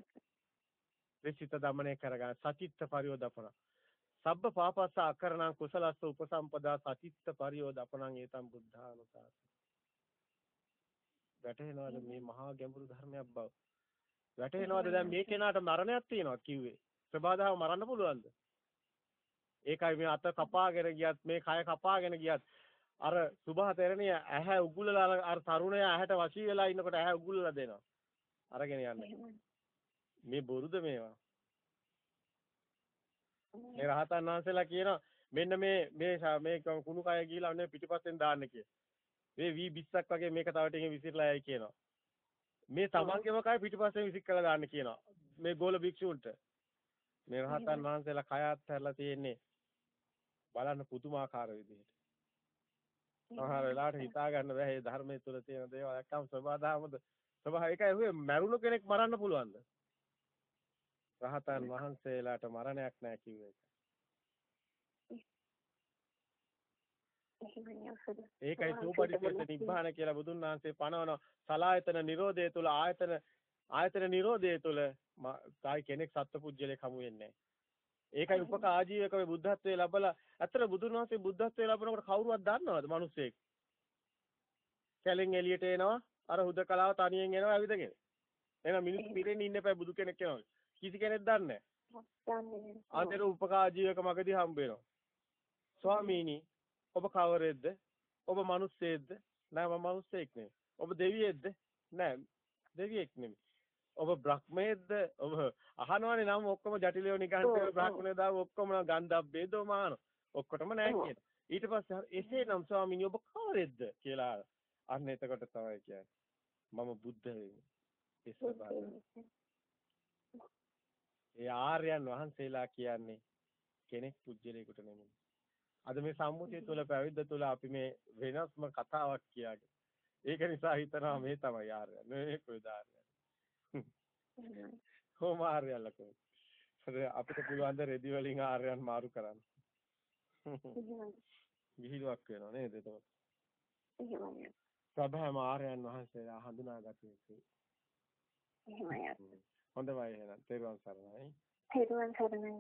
විචිත දමනය කරගන්න සචිත්ත පරියෝදපන. සබ්බ පාපස්ස අකරණං කුසලස්ස උපසම්පදා සචිත්ත පරියෝදපනං ඒතම් බුද්ධානුසාස. වැටහෙනවද මේ මහා ගැඹුරු ධර්මයක් බව? වැටහෙනවද දැන් මේ කෙනාට මරණයක් තියෙනවා කිව්වේ? ප්‍රබාදාව මරන්න පුළුවන්ද? ඒකයි මේ අත කපාගෙන ගියත් මේ කය කපාගෙන ගියත් අර සුභා තෙරණිය ඇහැ උගුලලා අර තරුණයා ඇහැට වශී වෙලා ඉන්නකොට ඇහැ උගුලලා දෙනවා. අරගෙන යන්නේ. මේ බොරුද මේවා? මේ රහතන් වහන්සේලා කියනවා මෙන්න මේ මේ මේ කුණු කය ගිහිලා ඔන්නේ පිටිපස්සෙන් දාන්න කියලා. මේ වී 20ක් වගේ මේක තව ටිකකින් විසිරලා යයි කියනවා. මේ තමන්ගේම කය පිටිපස්සෙන් විසික් කරලා දාන්න කියනවා. මේ ගෝල භික්ෂූන්ට. මේ රහතන් වහන්සේලා කය අත්හැරලා තියෙන්නේ බලන්න පුදුමාකාර විදිහට. සමහර වෙලාවට හිතා ගන්න බැහැ මේ ධර්මයේ තුල තියෙන දේවල්. එක්කම සබදාමද සබහා ඒකයි හුවේ මරුණු කෙනෙක් මරන්න පුළුවන්ද? රහතන් වහන්සේලාට මරණයක් නැහැ කිව්වේ ඒකයි සූපටිච්ච නිබ්බාන කියලා බුදුන් වහන්සේ පනවන සලායතන නිරෝධය තුල ආයතන ආයතන නිරෝධය තුල කායි කෙනෙක් සත්පුජ්‍යලයක් හමු වෙන්නේ ඒකයි උපක ආජීවක මේ බුද්ධත්වයේ ලැබලා අතර බුදුන් වහන්සේ බුද්ධත්වයේ ලැබනකොට කවුරුවත් දන්නවද මිනිස්සෙක් කැලෙන් එළියට එනවා. අර හුදකලාව තනියෙන් එනවා ඇවිදගෙන. එහෙනම් මිනිස්සු පිරෙන්න ඉන්න එපා බුදු කෙනෙක් එනවා. කිසි කෙනෙක් දන්නේ නැහැ. අන්තර උපකා ජීවක මගදී හම්බ වෙනවා. ස්වාමීනි ඔබ කවරෙද්ද? ඔබ මිනිස්සෙක්ද? නෑ මම මිනිස්සෙක් නෙවෙයි. ඔබ දෙවියෙක්ද? නෑ දෙවියෙක් නෙවෙයි. ඔබ බ්‍රහ්මයේද්ද? ඔබ අහනවනේ නම් ඔක්කොම ජටිලයෝ නිකන්ට බ්‍රහ්මනේ දාව ඔක්කොම ගන්ධබ්බේදෝ මාන. ඔක්කොටම නෑ කියන. ඊට පස්සේ එසේනම් ස්වාමීනි ඔබ කවරෙද්ද කියලා අන්න එතකොට තමයි කියන්නේ. මම බුද්ධ වෙමි. ඒ ආර්යයන් වහන්සේලා කියන්නේ කෙනෙක් පුජ්‍යලයකට නෙමෙයි. අද මේ සම්මුතිය තුළ පැවිද්ද තුළ අපි මේ වෙනස්ම කතාවක් කියාගෙන. ඒක නිසා හිතනවා මේ තමයි ආර්යයන්. මේ කොයිද ආර්යයන්. කොහොම ආර්යයන්ලා කොහොමද? අපිට පුළුවන් ද රෙදි වලින් ආර්යයන් මාරු කරන්න. විහිළුවක් වෙනවා නේද එතකොට? එහෙමයි. සබෑම ආර්යයන් වහන්සේලා හඳුනාගත යුතුයි. එහෙමයි. හොඳයි එහෙනම් තෙරුවන් සරණයි. තෙරුවන් සරණයි.